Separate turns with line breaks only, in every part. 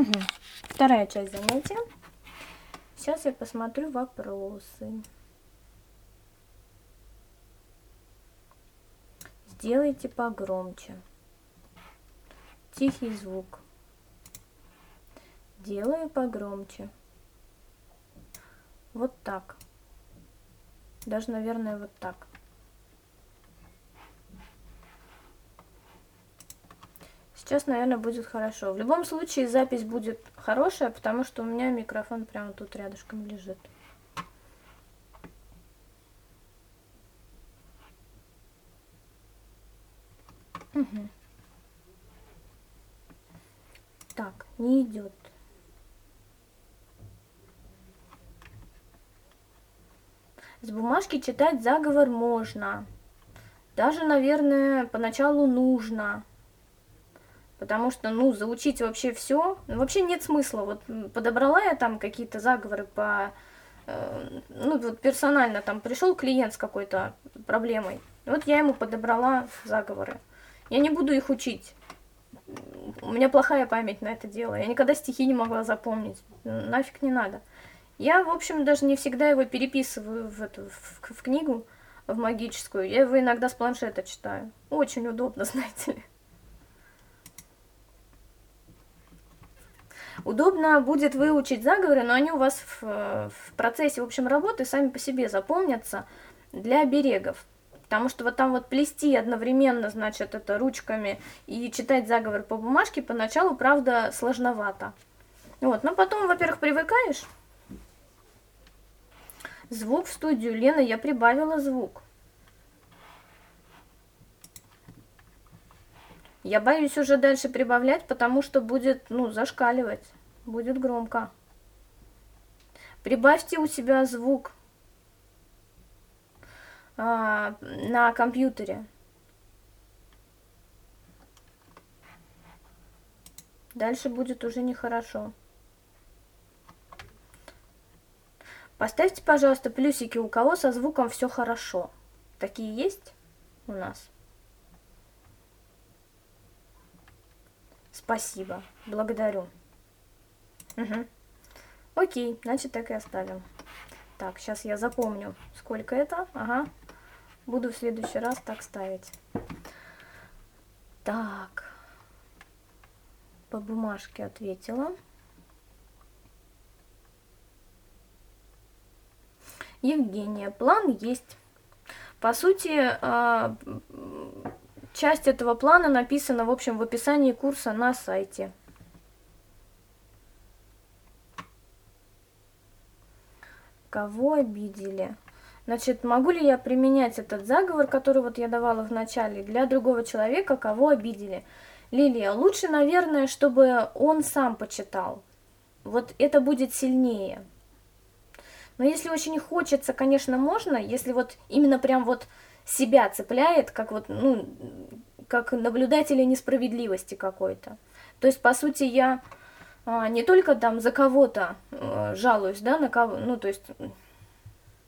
Угу. Вторая часть занятия. Сейчас я посмотрю вопросы. Сделайте погромче. Тихий звук. Делаю погромче. Вот так. Даже, наверное, вот так. Сейчас, наверное, будет хорошо. В любом случае запись будет хорошая, потому что у меня микрофон прямо тут рядышком лежит. Угу. Так, не идет. С бумажки читать заговор можно. Даже, наверное, поначалу нужно. Потому что, ну, заучить вообще все, ну, вообще нет смысла. Вот подобрала я там какие-то заговоры по, э, ну, вот персонально там пришел клиент с какой-то проблемой. Вот я ему подобрала заговоры. Я не буду их учить. У меня плохая память на это дело. Я никогда стихи не могла запомнить. Нафиг не надо. Я, в общем, даже не всегда его переписываю в, эту, в, в книгу, в магическую. Я его иногда с планшета читаю. Очень удобно, знаете ли. Удобно будет выучить заговоры, но они у вас в, в процессе, в общем, работы сами по себе запомнятся для берегов. Потому что вот там вот плести одновременно, значит, это ручками и читать заговор по бумажке поначалу, правда, сложновато. Вот, но потом, во-первых, привыкаешь. Звук в студию. Лена, я прибавила звук. Я боюсь уже дальше прибавлять, потому что будет, ну, зашкаливать. Будет громко. Прибавьте у себя звук а, на компьютере. Дальше будет уже нехорошо. Поставьте, пожалуйста, плюсики, у кого со звуком все хорошо. Такие есть у нас? Спасибо, благодарю. Угу. Окей, значит так и оставим. Так, сейчас я запомню, сколько это. Ага, буду в следующий раз так ставить. Так, по бумажке ответила. Евгения, план есть. По сути, а, часть этого плана написана, в общем, в описании курса на сайте. Кого обидели? Значит, могу ли я применять этот заговор, который вот я давала в начале, для другого человека, кого обидели? Лилия, лучше, наверное, чтобы он сам почитал. Вот это будет сильнее. Но если очень хочется, конечно, можно, если вот именно прям вот себя цепляет, как вот, ну, как наблюдателя несправедливости какой-то. То есть, по сути, я а, не только там за кого-то а, жалуюсь, да, на кого, ну, то есть,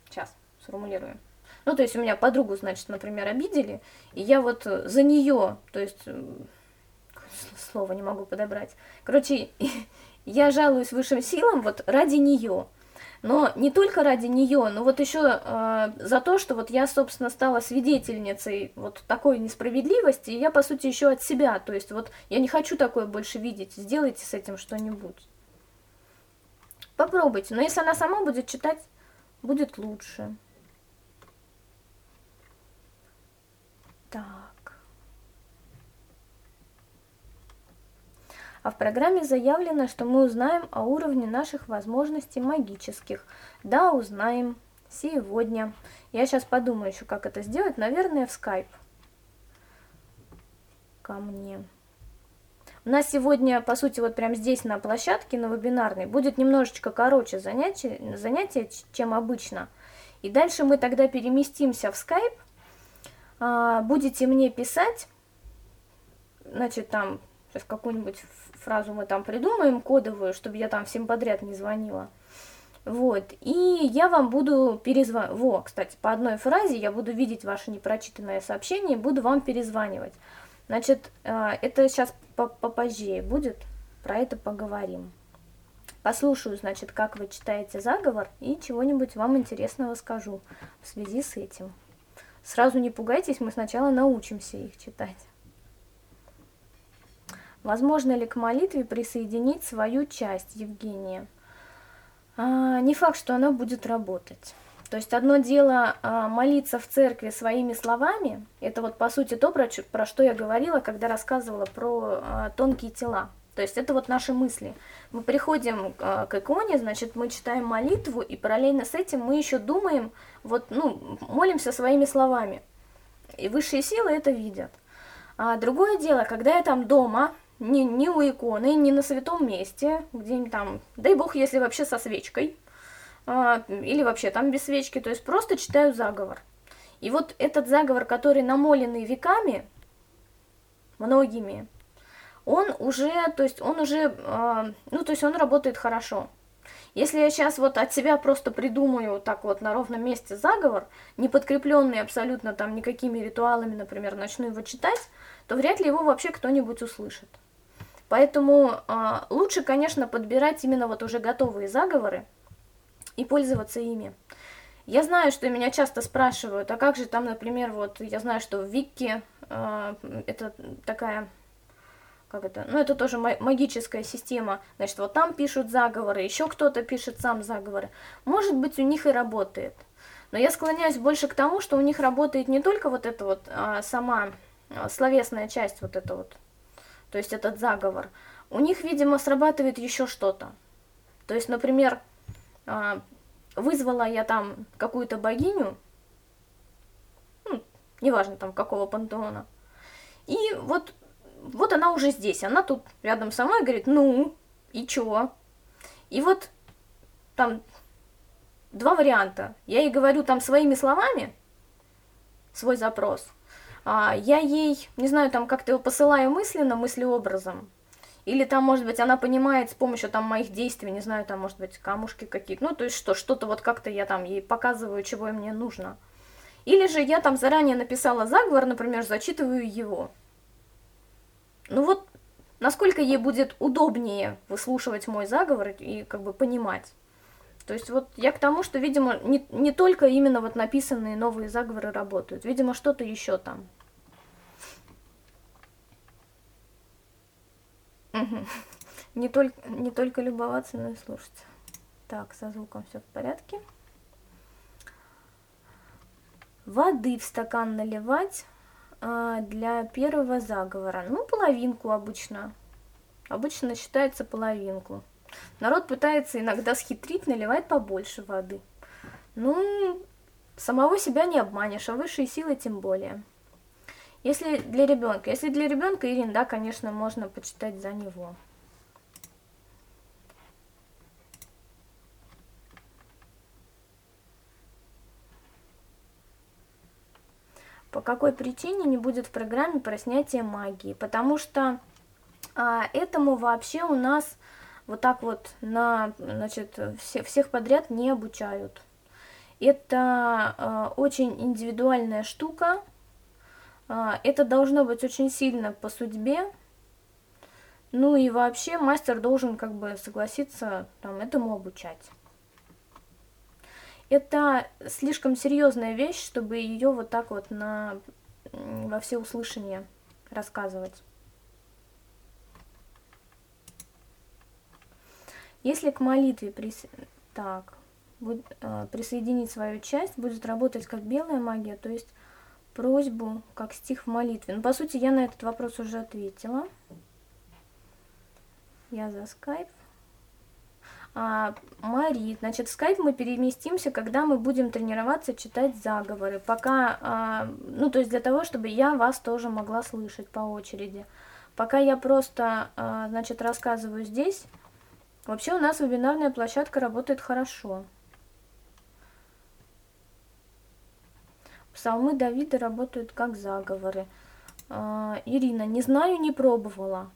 сейчас сформулируем. Ну, то есть у меня подругу, значит, например, обидели, и я вот за нее, то есть, слово не могу подобрать. Короче, я жалуюсь высшим силам вот ради нее. Но не только ради нее, но вот еще э, за то, что вот я, собственно, стала свидетельницей вот такой несправедливости, и я, по сути, еще от себя. То есть вот я не хочу такое больше видеть, сделайте с этим что-нибудь. Попробуйте, но если она сама будет читать, будет лучше. Так. А в программе заявлено, что мы узнаем о уровне наших возможностей магических. Да, узнаем сегодня. Я сейчас подумаю еще, как это сделать. Наверное, в скайп. Ко мне. У нас сегодня, по сути, вот прямо здесь на площадке, на вебинарной, будет немножечко короче занятие, занятие чем обычно. И дальше мы тогда переместимся в скайп. Будете мне писать, значит, там, сейчас какую-нибудь фразу мы там придумаем кодовую, чтобы я там всем подряд не звонила. Вот, и я вам буду перезванивать, во, кстати, по одной фразе я буду видеть ваше непрочитанное сообщение буду вам перезванивать. Значит, э, это сейчас попозже будет, про это поговорим. Послушаю, значит, как вы читаете заговор и чего-нибудь вам интересного скажу в связи с этим. Сразу не пугайтесь, мы сначала научимся их читать. Возможно ли к молитве присоединить свою часть, Евгения? А, не факт, что она будет работать. То есть одно дело а, молиться в церкви своими словами, это вот по сути то, про, про что я говорила, когда рассказывала про а, тонкие тела. То есть это вот наши мысли. Мы приходим а, к иконе, значит, мы читаем молитву, и параллельно с этим мы еще думаем, вот, ну, молимся своими словами. И высшие силы это видят. А другое дело, когда я там дома, не, не у иконы, не на святом месте, где-нибудь там, дай бог, если вообще со свечкой, а, или вообще там без свечки, то есть просто читаю заговор. И вот этот заговор, который намоленный веками, многими, он уже, то есть он уже, э, ну, то есть он работает хорошо. Если я сейчас вот от себя просто придумаю так вот на ровном месте заговор, не подкрепленный абсолютно там никакими ритуалами, например, начну его читать, то вряд ли его вообще кто-нибудь услышит. Поэтому э, лучше, конечно, подбирать именно вот уже готовые заговоры и пользоваться ими. Я знаю, что меня часто спрашивают, а как же там, например, вот я знаю, что в Вики э, это такая как это, ну это тоже магическая система, значит, вот там пишут заговоры, еще кто-то пишет сам заговоры. Может быть, у них и работает. Но я склоняюсь больше к тому, что у них работает не только вот эта вот а, сама а, словесная часть, вот это вот, то есть этот заговор. У них, видимо, срабатывает еще что-то. То есть, например, а, вызвала я там какую-то богиню, ну, неважно там какого пантеона, и вот вот она уже здесь, она тут рядом со мной говорит, ну, и чё? И вот там два варианта. Я ей говорю там своими словами свой запрос, а я ей, не знаю, там как-то его посылаю мысленно, мыслеобразом, или там, может быть, она понимает с помощью там моих действий, не знаю, там, может быть, камушки какие-то, ну, то есть что, что-то вот как-то я там ей показываю, чего мне нужно. Или же я там заранее написала заговор, например, зачитываю его. Ну вот, насколько ей будет удобнее выслушивать мой заговор и как бы понимать. То есть вот я к тому, что, видимо, не, не только именно вот написанные новые заговоры работают, видимо, что-то еще там. Не только, не только любоваться, но и слушать. Так, со звуком все в порядке. Воды в стакан наливать для первого заговора? Ну, половинку обычно. Обычно считается половинку. Народ пытается иногда схитрить, наливать побольше воды. Ну, самого себя не обманешь, а высшие силы тем более. Если для ребенка, если для ребенка, Ирин, да, конечно, можно почитать за него. Какой причине не будет в программе про снятие магии. Потому что а, этому вообще у нас вот так вот на, значит, все, всех подряд не обучают. Это а, очень индивидуальная штука. А, это должно быть очень сильно по судьбе. Ну и вообще мастер должен как бы согласиться там, этому обучать это слишком серьезная вещь, чтобы ее вот так вот на, во всеуслышание рассказывать. Если к молитве прис... так, будет, э, присоединить свою часть, будет работать как белая магия, то есть просьбу как стих в молитве. Ну, по сути, я на этот вопрос уже ответила. Я за скайп. А, Мари, значит, в скайп мы переместимся, когда мы будем тренироваться читать заговоры. Пока, а, ну, то есть для того, чтобы я вас тоже могла слышать по очереди. Пока я просто, а, значит, рассказываю здесь, вообще у нас вебинарная площадка работает хорошо. Псалмы Давида работают как заговоры. Ирина, не знаю, не пробовала.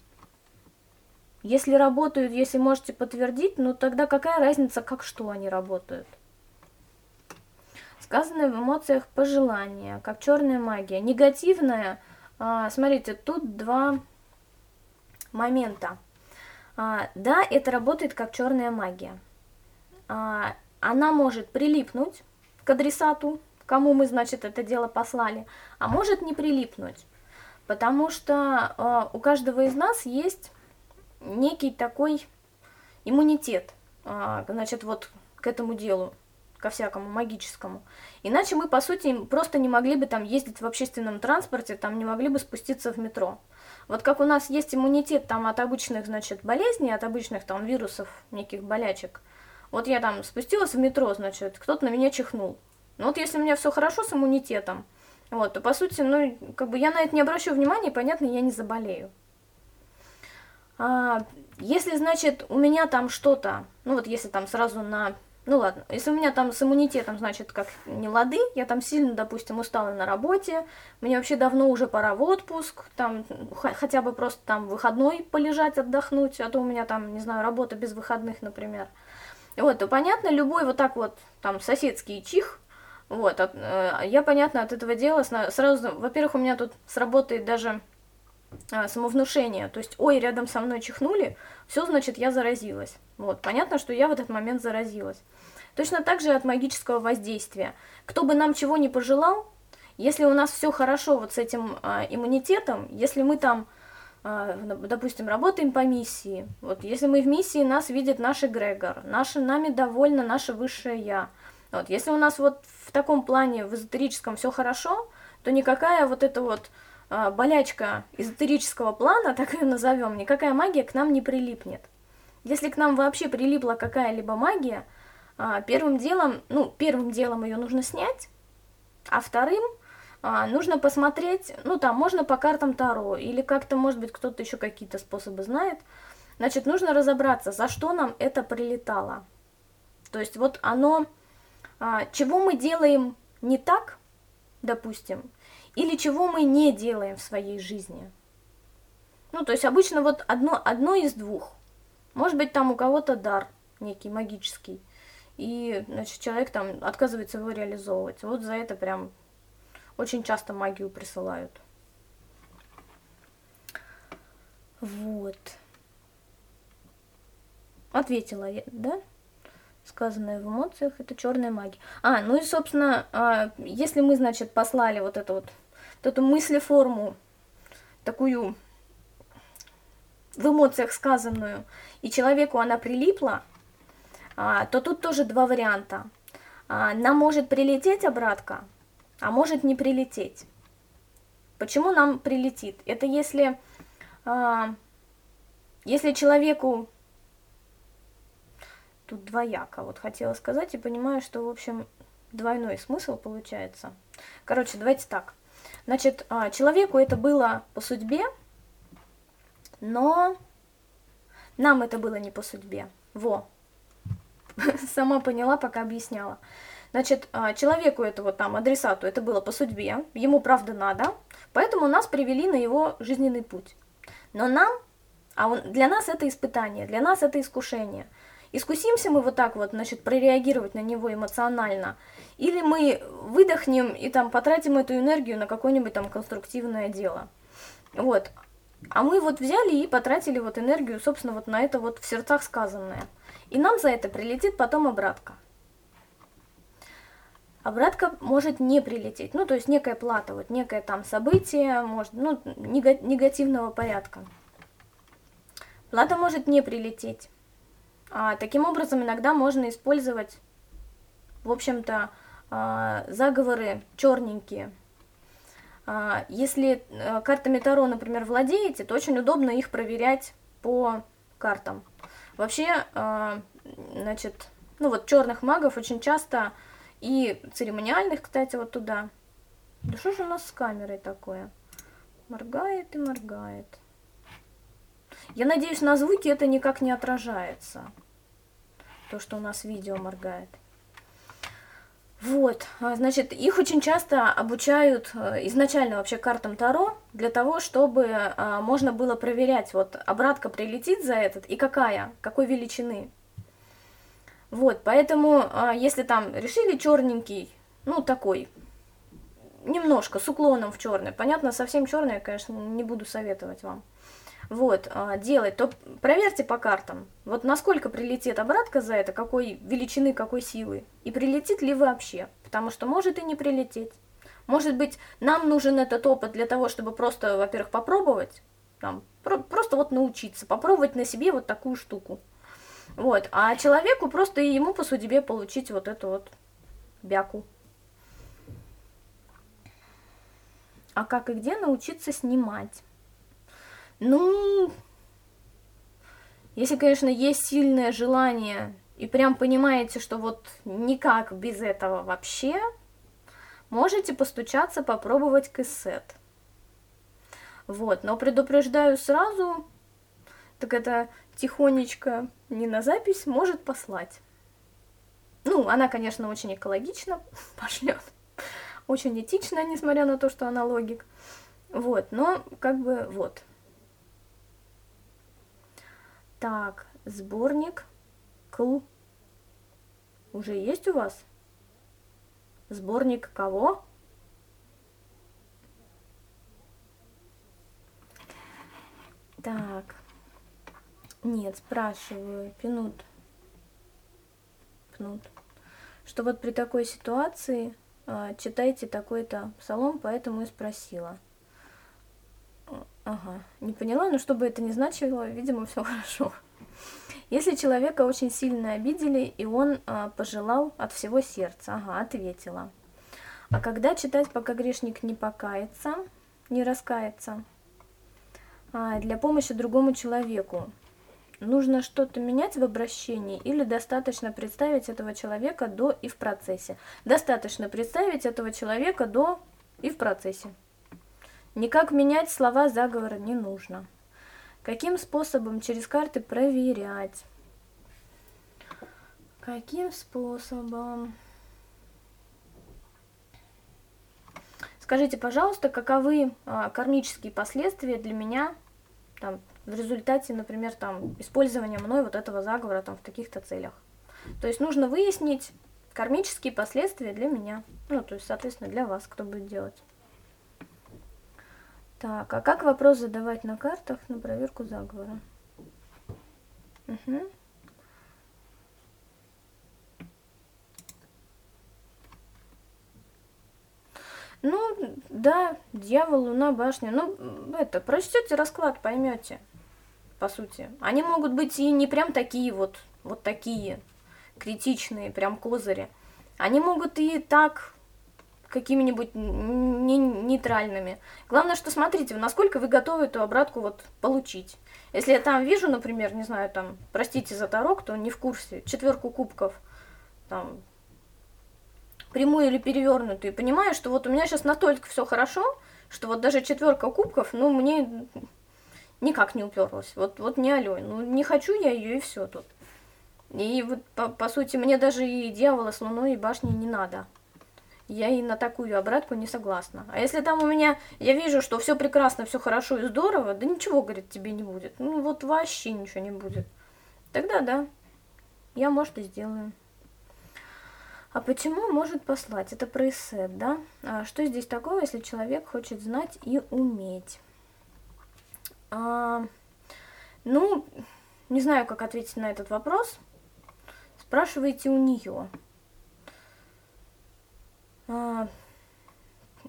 Если работают, если можете подтвердить, ну тогда какая разница, как что они работают? Сказанное в эмоциях пожелание, как черная магия. Негативная, а, смотрите, тут два момента. А, да, это работает как черная магия. А, она может прилипнуть к адресату, кому мы, значит, это дело послали, а может не прилипнуть, потому что у каждого из нас есть некий такой иммунитет, э, значит, вот к этому делу, ко всякому магическому. Иначе мы, по сути, просто не могли бы там ездить в общественном транспорте, там не могли бы спуститься в метро. Вот как у нас есть иммунитет там от обычных, значит, болезней, от обычных там вирусов, неких болячек. Вот я там спустилась в метро, значит, кто-то на меня чихнул. Ну вот если у меня все хорошо с иммунитетом, вот, то по сути, ну, как бы я на это не обращу внимания, понятно, я не заболею. А, если, значит, у меня там что-то, ну вот если там сразу на ну ладно, если у меня там с иммунитетом, значит, как не лады, я там сильно, допустим, устала на работе, мне вообще давно уже пора в отпуск, там хотя бы просто там выходной полежать, отдохнуть, а то у меня там, не знаю, работа без выходных, например. Вот, то понятно, любой вот так вот там соседский чих, вот, от, э, я, понятно, от этого дела сразу, во-первых, у меня тут сработает даже э, самовнушение, то есть, ой, рядом со мной чихнули, все, значит, я заразилась. Вот, понятно, что я в этот момент заразилась. Точно так же от магического воздействия. Кто бы нам чего не пожелал, если у нас все хорошо вот с этим э, иммунитетом, если мы там, э, допустим, работаем по миссии, вот если мы в миссии, нас видит наш эгрегор, наше, нами довольно наше высшее Я. Вот, если у нас вот в таком плане, в эзотерическом все хорошо, то никакая вот эта вот болячка эзотерического плана, так ее назовем, никакая магия к нам не прилипнет. Если к нам вообще прилипла какая-либо магия, а, первым делом, ну, первым делом ее нужно снять, а вторым а, нужно посмотреть, ну, там, можно по картам Таро, или как-то, может быть, кто-то еще какие-то способы знает. Значит, нужно разобраться, за что нам это прилетало. То есть вот оно, а, чего мы делаем не так, допустим, или чего мы не делаем в своей жизни. Ну, то есть обычно вот одно, одно из двух. Может быть, там у кого-то дар некий магический, и, значит, человек там отказывается его реализовывать. Вот за это прям очень часто магию присылают. Вот. Ответила я, да? Сказанное в эмоциях, это черная магия. А, ну и, собственно, а, если мы, значит, послали вот эту вот, вот эту мыслеформу, такую в эмоциях сказанную, и человеку она прилипла, а, то тут тоже два варианта. А, нам может прилететь обратка, а может не прилететь. Почему нам прилетит? Это если, а, если человеку... Тут двояко, вот хотела сказать, и понимаю, что, в общем, двойной смысл получается. Короче, давайте так. Значит, человеку это было по судьбе, но нам это было не по судьбе. Во, сама поняла, пока объясняла. Значит, а, человеку этого там, адресату, это было по судьбе, ему правда надо, поэтому нас привели на его жизненный путь. Но нам, а он, для нас это испытание, для нас это искушение. Искусимся мы вот так вот, значит, прореагировать на него эмоционально, или мы выдохнем и там потратим эту энергию на какое-нибудь там конструктивное дело. Вот. А мы вот взяли и потратили вот энергию, собственно, вот на это вот в сердцах сказанное. И нам за это прилетит потом обратка. Обратка может не прилететь, ну, то есть некая плата, вот некое там событие, может, ну, негативного порядка. Плата может не прилететь. А, таким образом, иногда можно использовать, в общем-то, а, заговоры черненькие. А, если а, картами Таро, например, владеете, то очень удобно их проверять по картам. Вообще, э, значит, ну вот черных магов очень часто и церемониальных, кстати, вот туда. Да что же у нас с камерой такое? Моргает и моргает. Я надеюсь, на звуке это никак не отражается. То, что у нас видео моргает. Вот, а, значит, их очень часто обучают э, изначально вообще картам Таро для того, чтобы а, можно было проверять, вот обратка прилетит за этот и какая, какой величины. Вот, поэтому, а, если там решили черненький, ну такой, немножко, с уклоном в черный, понятно, совсем черный я, конечно, не буду советовать вам. Вот, а, делать, то проверьте по картам, вот насколько прилетит обратка за это, какой величины, какой силы, и прилетит ли вообще, потому что может и не прилететь. Может быть, нам нужен этот опыт для того, чтобы просто, во-первых, попробовать, там, про просто вот научиться, попробовать на себе вот такую штуку. Вот, а человеку просто и ему по судьбе получить вот эту вот бяку. А как и где научиться снимать? Ну, если, конечно, есть сильное желание, и прям понимаете, что вот никак без этого вообще, можете постучаться, попробовать кэссет. Вот, но предупреждаю сразу, так это тихонечко, не на запись, может послать. Ну, она, конечно, очень экологично пошлет, очень этично, несмотря на то, что она логик. Вот, но как бы вот. Так, сборник Кл. Уже есть у вас? Сборник кого? Так. Нет, спрашиваю. Пинут. Пнут. Что вот при такой ситуации э, читайте такой-то псалом, поэтому и спросила. Ага, не поняла, но что бы это ни значило, видимо, все хорошо. Если человека очень сильно обидели, и он а, пожелал от всего сердца, ага, ответила. А когда читать, пока грешник не покается, не раскается, а, для помощи другому человеку, нужно что-то менять в обращении или достаточно представить этого человека до и в процессе? Достаточно представить этого человека до и в процессе. Никак менять слова заговора не нужно. Каким способом через карты проверять? Каким способом? Скажите, пожалуйста, каковы а, кармические последствия для меня там, в результате, например, там, использования мной вот этого заговора там, в таких-то целях? То есть нужно выяснить кармические последствия для меня. Ну, то есть, соответственно, для вас, кто будет делать. Так, а как вопрос задавать на картах на проверку заговора? Угу. Ну, да, дьявол, луна, башня. Ну, это, прочтете расклад, поймете, по сути. Они могут быть и не прям такие вот, вот такие, критичные, прям козыри. Они могут и так какими-нибудь не нейтральными. Главное, что смотрите, насколько вы готовы эту обратку вот получить. Если я там вижу, например, не знаю, там, простите за тарок, то не в курсе, четверку кубков, там, прямую или перевернутую, понимаю, что вот у меня сейчас настолько все хорошо, что вот даже четверка кубков, ну, мне никак не уперлась. Вот, вот не алё, ну, не хочу я ее и все тут. И вот, по, по сути, мне даже и дьявола с луной и башней не надо я и на такую обратку не согласна. А если там у меня, я вижу, что все прекрасно, все хорошо и здорово, да ничего, говорит, тебе не будет. Ну вот вообще ничего не будет. Тогда да, я, может, и сделаю. А почему может послать? Это про эссет, да? А что здесь такого, если человек хочет знать и уметь? А, ну, не знаю, как ответить на этот вопрос. Спрашивайте у нее. А,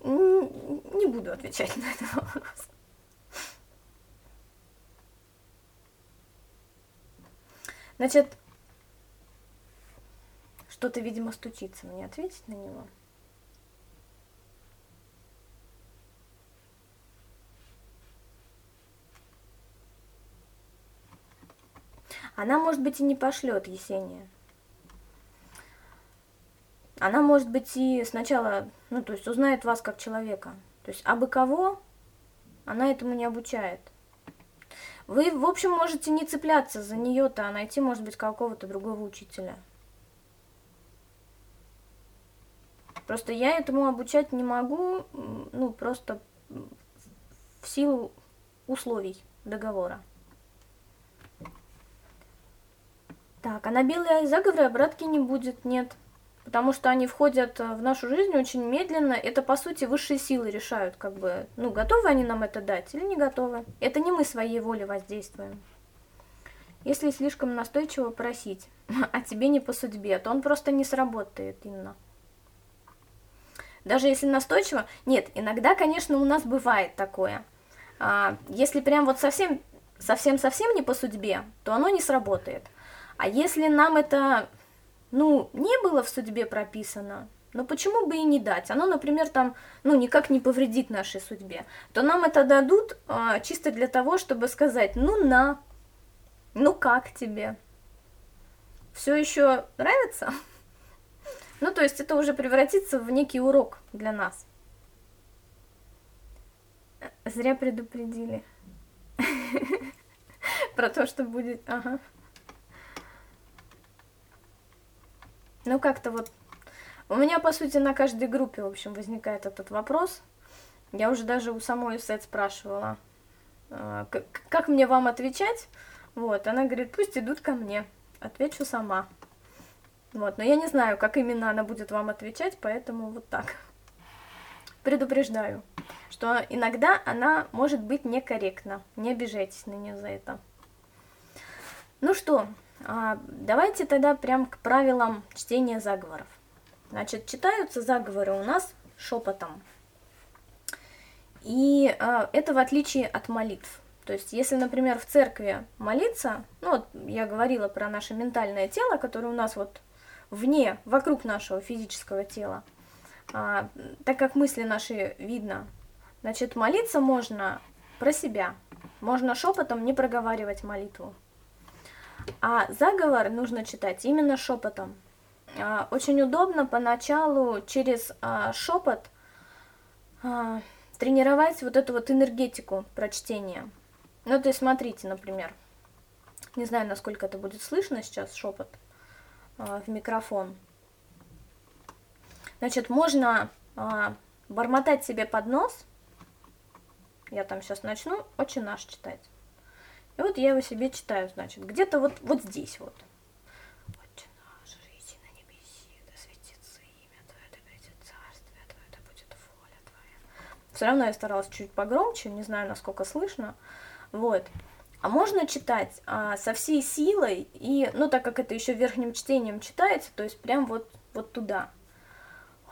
не буду отвечать на этот вопрос. Значит, что-то, видимо, стучится. Мне ответить на него? Она, может быть, и не пошлет Есения она, может быть, и сначала, ну, то есть узнает вас как человека. То есть абы кого она этому не обучает. Вы, в общем, можете не цепляться за нее-то, а найти, может быть, какого-то другого учителя. Просто я этому обучать не могу, ну, просто в силу условий договора. Так, а на белые заговоры обратки не будет, нет потому что они входят в нашу жизнь очень медленно. Это, по сути, высшие силы решают, как бы, ну, готовы они нам это дать или не готовы. Это не мы своей волей воздействуем. Если слишком настойчиво просить, а тебе не по судьбе, то он просто не сработает, Инна. Даже если настойчиво... Нет, иногда, конечно, у нас бывает такое. А, если прям вот совсем, совсем-совсем не по судьбе, то оно не сработает. А если нам это, ну, не было в судьбе прописано, ну почему бы и не дать? Оно, например, там, ну, никак не повредит нашей судьбе. То нам это дадут а, чисто для того, чтобы сказать, ну на, ну как тебе? Все еще нравится? Ну, то есть это уже превратится в некий урок для нас. Зря предупредили. Про то, что будет... Ага. Ну, как-то вот... У меня, по сути, на каждой группе, в общем, возникает этот вопрос. Я уже даже у самой Сет спрашивала, а, как мне вам отвечать? Вот, она говорит, пусть идут ко мне, отвечу сама. Вот, но я не знаю, как именно она будет вам отвечать, поэтому вот так. Предупреждаю, что иногда она может быть некорректна. Не обижайтесь на нее за это. Ну что, давайте тогда прям к правилам чтения заговоров. Значит, читаются заговоры у нас шепотом. И а, это в отличие от молитв. То есть, если, например, в церкви молиться, ну вот я говорила про наше ментальное тело, которое у нас вот вне, вокруг нашего физического тела, а, так как мысли наши видно, значит, молиться можно про себя, можно шепотом не проговаривать молитву. А заговор нужно читать именно шепотом. А, очень удобно поначалу через а, шепот а, тренировать вот эту вот энергетику прочтения. Ну, то есть смотрите, например, не знаю, насколько это будет слышно сейчас, шепот. В микрофон. Значит, можно бормотать себе под нос. Я там сейчас начну очень наш читать. И вот я его себе читаю, значит, где-то вот, вот здесь вот. Все равно я старалась чуть погромче, не знаю, насколько слышно. Вот. А можно читать а, со всей силой, и, ну, так как это еще верхним чтением читается, то есть прям вот, вот туда.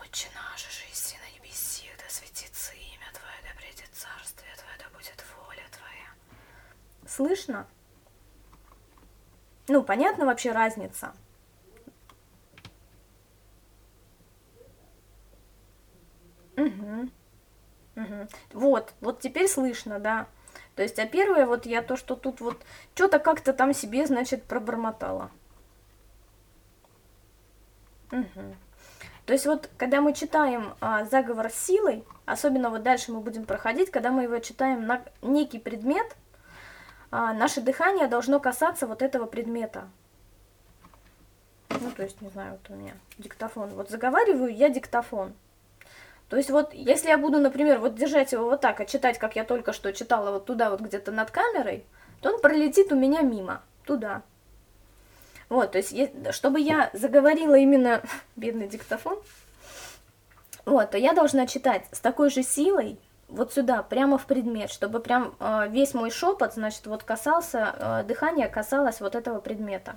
Отче наш, жизнь на небеси, да светится имя Твое, да придет царствие Твое, да будет воля Твоя. Слышно? Ну, понятно вообще разница? Угу. Угу. Вот, вот теперь слышно, да. То есть, а первое, вот я то, что тут вот что-то как-то там себе, значит, пробормотала. Угу. То есть вот, когда мы читаем а, заговор силой, особенно вот дальше мы будем проходить, когда мы его читаем на некий предмет, а, наше дыхание должно касаться вот этого предмета. Ну, то есть, не знаю, вот у меня диктофон. Вот заговариваю я диктофон. То есть вот, если я буду, например, вот держать его вот так, а читать, как я только что читала, вот туда вот где-то над камерой, то он пролетит у меня мимо, туда. Вот, то есть, чтобы я заговорила именно, бедный диктофон, вот, то я должна читать с такой же силой, вот сюда, прямо в предмет, чтобы прям э, весь мой шепот, значит, вот касался, э, дыхание касалось вот этого предмета.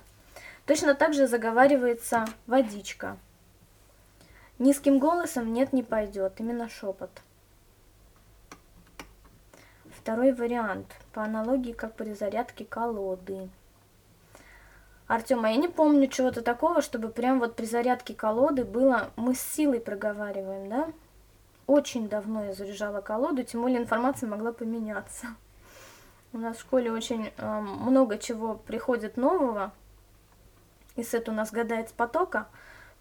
Точно так же заговаривается водичка. Низким голосом нет, не пойдет, именно шепот. Второй вариант, по аналогии, как при зарядке колоды. Артем, а я не помню чего-то такого, чтобы прям вот при зарядке колоды было, мы с силой проговариваем, да? Очень давно я заряжала колоду, тем более информация могла поменяться. У нас в школе очень э, много чего приходит нового, и сет у нас гадает с потока,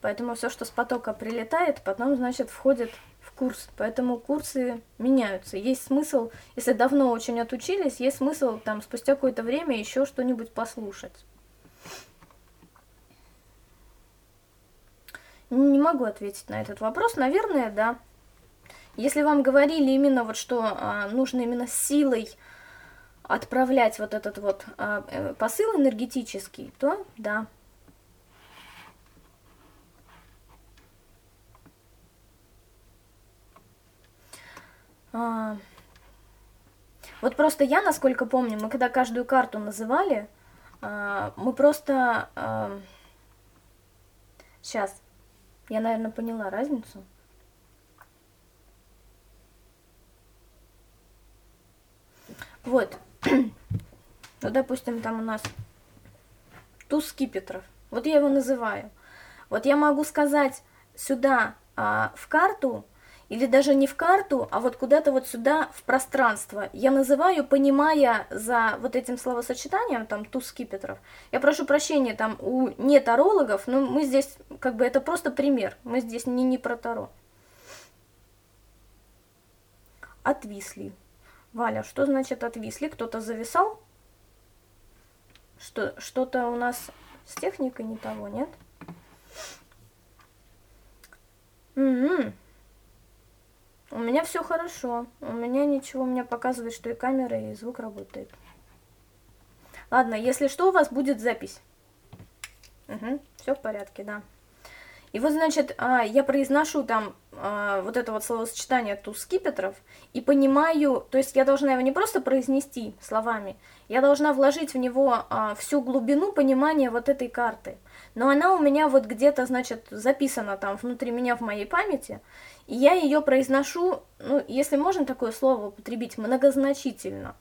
Поэтому все, что с потока прилетает, потом, значит, входит в курс. Поэтому курсы меняются. Есть смысл, если давно очень отучились, есть смысл там спустя какое-то время еще что-нибудь послушать. Не могу ответить на этот вопрос. Наверное, да. Если вам говорили именно вот что а, нужно именно силой отправлять вот этот вот а, э, посыл энергетический, то да. А, вот просто я, насколько помню, мы когда каждую карту называли, а, мы просто... А, сейчас, я, наверное, поняла разницу. Вот. ну, допустим, там у нас туз скипетров. Вот я его называю. Вот я могу сказать сюда а, в карту, или даже не в карту, а вот куда-то вот сюда в пространство. Я называю, понимая за вот этим словосочетанием, там, туз скипетров. Я прошу прощения, там, у нетарологов, но мы здесь, как бы, это просто пример. Мы здесь не, не про таро. Отвисли. Валя, что значит отвисли? Кто-то зависал? Что, что-то у нас с техникой не того, нет? Угу. У меня все хорошо. У меня ничего, у меня показывает, что и камера, и звук работает. Ладно, если что, у вас будет запись. Угу, все в порядке, да. И вот, значит, а, я произношу там а, вот это вот словосочетание скипетров и понимаю, то есть я должна его не просто произнести словами, я должна вложить в него а, всю глубину понимания вот этой карты. Но она у меня вот где-то, значит, записана там внутри меня в моей памяти, и я ее произношу, ну, если можно такое слово употребить, многозначительно.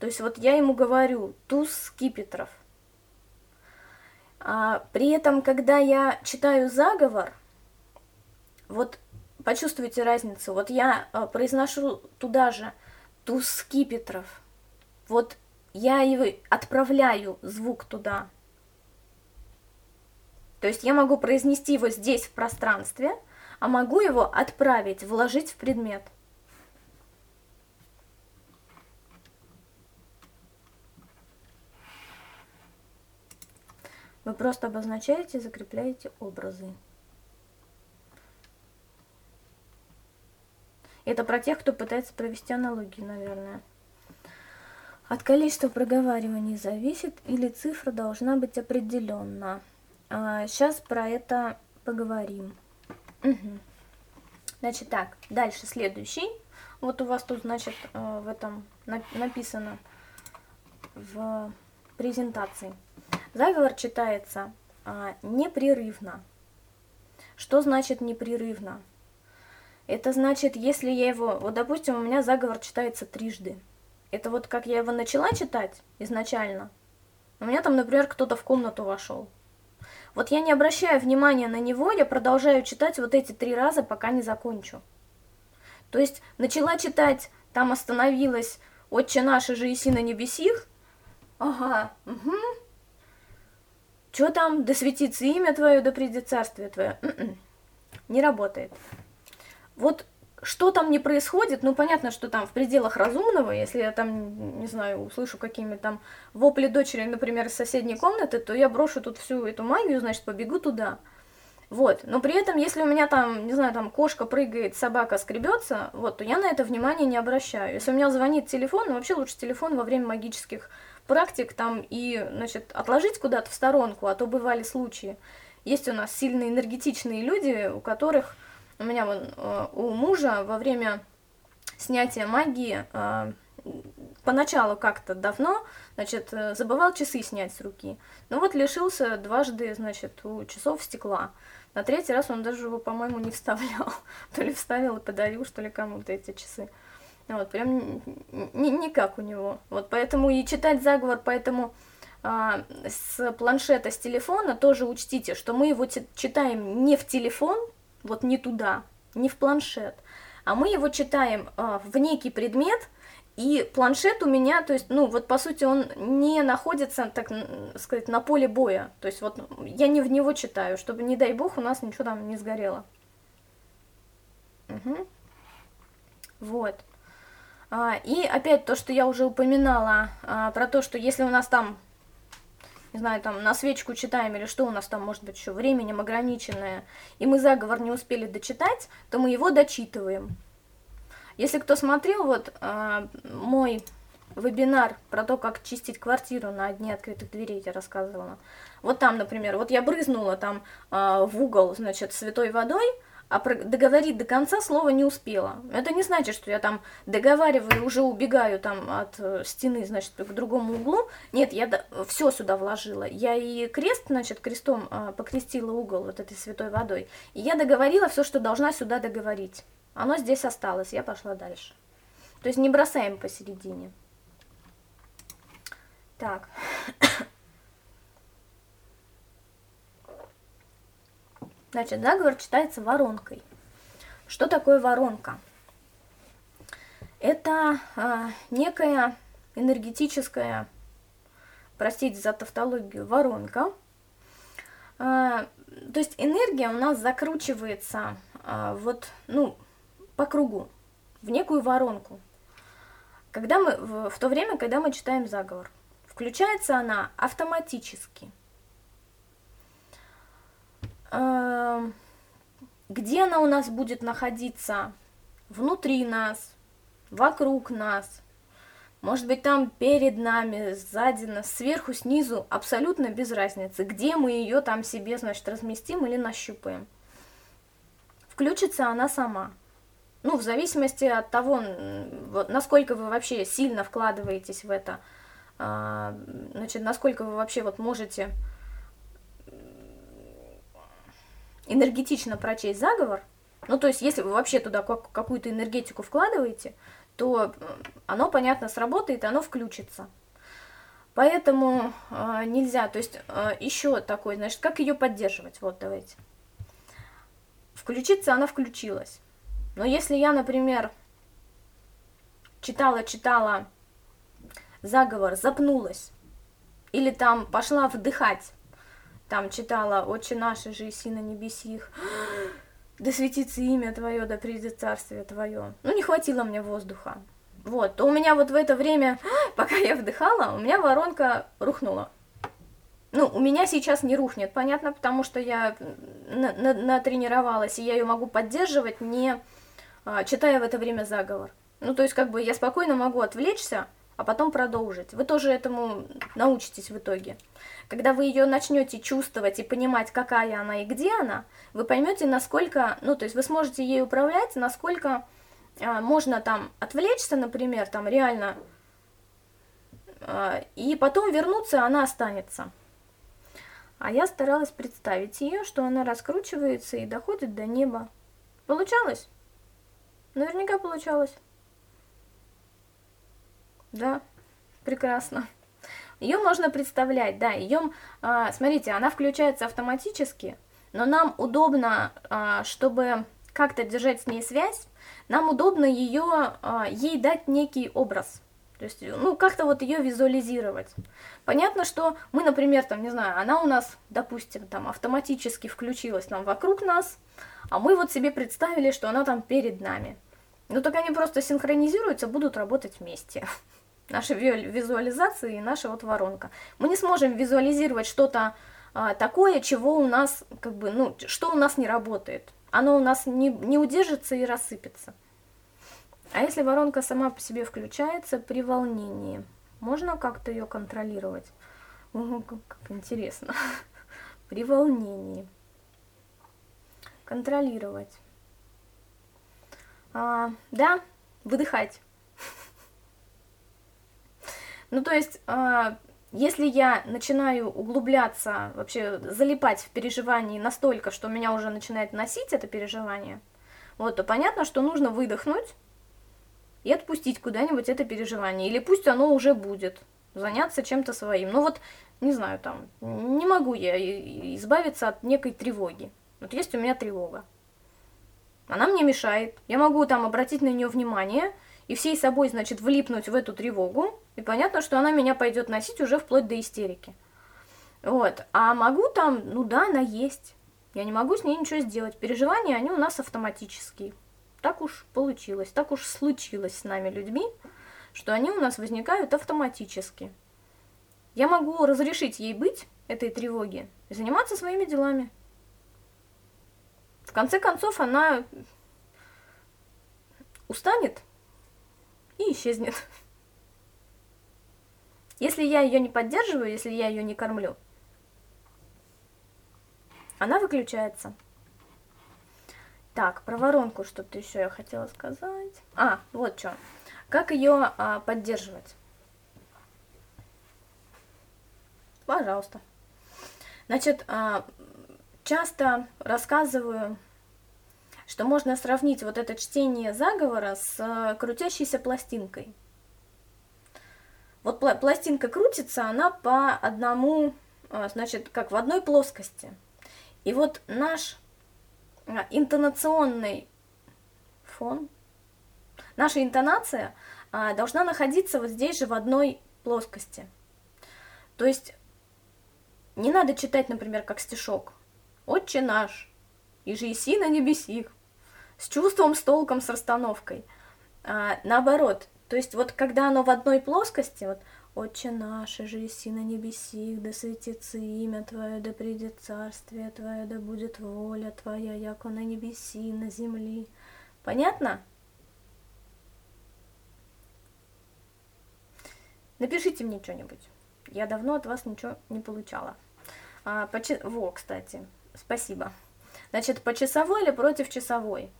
То есть вот я ему говорю туз скипетров – при этом, когда я читаю заговор, вот почувствуйте разницу. Вот я а, произношу туда же туз скипетров. Вот я его отправляю звук туда. То есть я могу произнести его здесь в пространстве, а могу его отправить, вложить в предмет. Вы просто обозначаете и закрепляете образы. Это про тех, кто пытается провести аналогию, наверное. От количества проговариваний зависит или цифра должна быть определенна. А, сейчас про это поговорим. Угу. Значит, так, дальше следующий. Вот у вас тут, значит, э, в этом написано в презентации. Заговор читается а, непрерывно. Что значит непрерывно? Это значит, если я его... Вот, допустим, у меня заговор читается трижды. Это вот как я его начала читать изначально. У меня там, например, кто-то в комнату вошел. Вот я не обращаю внимания на него, я продолжаю читать вот эти три раза, пока не закончу. То есть начала читать, там остановилась «Отче наш, же и на небесих». Ага, угу, что там, да светится имя твое, да придет царствие твое. М-м. Не работает. Вот что там не происходит, ну понятно, что там в пределах разумного, если я там, не знаю, услышу какими там вопли дочери, например, из соседней комнаты, то я брошу тут всю эту магию, значит, побегу туда. Вот, но при этом, если у меня там, не знаю, там кошка прыгает, собака скребется, вот, то я на это внимание не обращаю. Если у меня звонит телефон, ну вообще лучше телефон во время магических практик там и, значит, отложить куда-то в сторонку, а то бывали случаи. Есть у нас сильные энергетичные люди, у которых, у меня вон, э, у мужа во время снятия магии э, поначалу как-то давно, значит, э, забывал часы снять с руки. Ну вот лишился дважды, значит, у часов стекла. На третий раз он даже его, по-моему, не вставлял. То ли вставил и подарил, что ли, кому-то эти часы. Вот, прям ни, никак у него. Вот поэтому и читать заговор, поэтому а, с планшета, с телефона тоже учтите, что мы его читаем не в телефон, вот не туда, не в планшет, а мы его читаем а, в некий предмет, и планшет у меня, то есть, ну, вот по сути он не находится, так сказать, на поле боя. То есть вот я не в него читаю, чтобы, не дай бог, у нас ничего там не сгорело. Угу. Вот. А, и опять то, что я уже упоминала, а, про то, что если у нас там, не знаю, там на свечку читаем или что у нас там может быть еще временем ограниченное, и мы заговор не успели дочитать, то мы его дочитываем. Если кто смотрел вот а, мой вебинар про то, как чистить квартиру на дне открытых дверей, я рассказывала. Вот там, например, вот я брызнула там в угол, значит, святой водой, а договорить до конца слова не успела. Это не значит, что я там договариваю, уже убегаю там от э, стены, значит, к другому углу. Нет, я все сюда вложила. Я и крест, значит, крестом а, покрестила угол вот этой святой водой. И я договорила все, что должна сюда договорить. Оно здесь осталось, я пошла дальше. То есть не бросаем посередине. Так. Значит, заговор читается воронкой. Что такое воронка? Это а, некая энергетическая, простите за тавтологию, воронка. А, то есть энергия у нас закручивается а, вот, ну, по кругу, в некую воронку. Когда мы, в, в то время, когда мы читаем заговор, включается она автоматически – где она у нас будет находиться? Внутри нас, вокруг нас, может быть там перед нами, сзади нас, сверху, снизу, абсолютно без разницы, где мы ее там себе, значит, разместим или нащупаем. Включится она сама. Ну, в зависимости от того, насколько вы вообще сильно вкладываетесь в это, а, значит, насколько вы вообще вот можете энергетично прочесть заговор, ну, то есть, если вы вообще туда какую-то энергетику вкладываете, то оно, понятно, сработает, оно включится. Поэтому э, нельзя, то есть, э, еще такой, значит, как ее поддерживать? Вот, давайте. Включиться она включилась. Но если я, например, читала-читала заговор, запнулась, или там пошла вдыхать, там читала «Отче наше же и на небесих», «Да светится имя Твое, да придет царствие Твое». Ну, не хватило мне воздуха. Вот, то у меня вот в это время, пока я вдыхала, у меня воронка рухнула. Ну, у меня сейчас не рухнет, понятно, потому что я натренировалась, и я ее могу поддерживать, не а, читая в это время заговор. Ну, то есть, как бы я спокойно могу отвлечься, а потом продолжить. Вы тоже этому научитесь в итоге. Когда вы ее начнете чувствовать и понимать, какая она и где она, вы поймете, насколько, ну, то есть вы сможете ей управлять, насколько а, можно там отвлечься, например, там реально, а, и потом вернуться, она останется. А я старалась представить ее, что она раскручивается и доходит до неба. Получалось? Наверняка получалось. Да, прекрасно. Ее можно представлять, да, ее, а, смотрите, она включается автоматически, но нам удобно, а, чтобы как-то держать с ней связь, нам удобно ее, а, ей дать некий образ. То есть, ну, как-то вот ее визуализировать. Понятно, что мы, например, там, не знаю, она у нас, допустим, там автоматически включилась там вокруг нас, а мы вот себе представили, что она там перед нами. Ну, так они просто синхронизируются, будут работать вместе наши визуализации и наша вот воронка. Мы не сможем визуализировать что-то а, такое, чего у нас, как бы, ну, что у нас не работает. Оно у нас не, не удержится и рассыпется. А если воронка сама по себе включается при волнении, можно как-то ее контролировать? Как интересно. При волнении. Контролировать. А, да, выдыхать. Ну, то есть, э, если я начинаю углубляться, вообще залипать в переживании настолько, что меня уже начинает носить это переживание, вот, то понятно, что нужно выдохнуть и отпустить куда-нибудь это переживание. Или пусть оно уже будет, заняться чем-то своим. Ну вот, не знаю, там, не могу я избавиться от некой тревоги. Вот есть у меня тревога. Она мне мешает. Я могу там обратить на нее внимание – и всей собой, значит, влипнуть в эту тревогу, и понятно, что она меня пойдет носить уже вплоть до истерики. Вот, а могу там, ну да, она есть. Я не могу с ней ничего сделать. Переживания, они у нас автоматические. Так уж получилось, так уж случилось с нами людьми, что они у нас возникают автоматически. Я могу разрешить ей быть, этой тревоги, и заниматься своими делами. В конце концов, она устанет и исчезнет. Если я ее не поддерживаю, если я ее не кормлю, она выключается. Так, про воронку что-то еще я хотела сказать. А, вот что. Как ее а, поддерживать? Пожалуйста. Значит, а, часто рассказываю, что можно сравнить вот это чтение заговора с а, крутящейся пластинкой. Вот пластинка крутится, она по одному, а, значит, как в одной плоскости. И вот наш интонационный фон, наша интонация должна находиться вот здесь же в одной плоскости. То есть не надо читать, например, как стишок. «Отче наш, и же еси на небесих», с чувством, с толком, с расстановкой. А, наоборот, то есть вот когда оно в одной плоскости, вот «Отче наш, же еси на небесих, да светится имя Твое, да придет царствие Твое, да будет воля Твоя, яко на небеси, на земли». Понятно? Напишите мне что-нибудь. Я давно от вас ничего не получала. А, по, во, кстати, спасибо. Значит, по часовой или против часовой?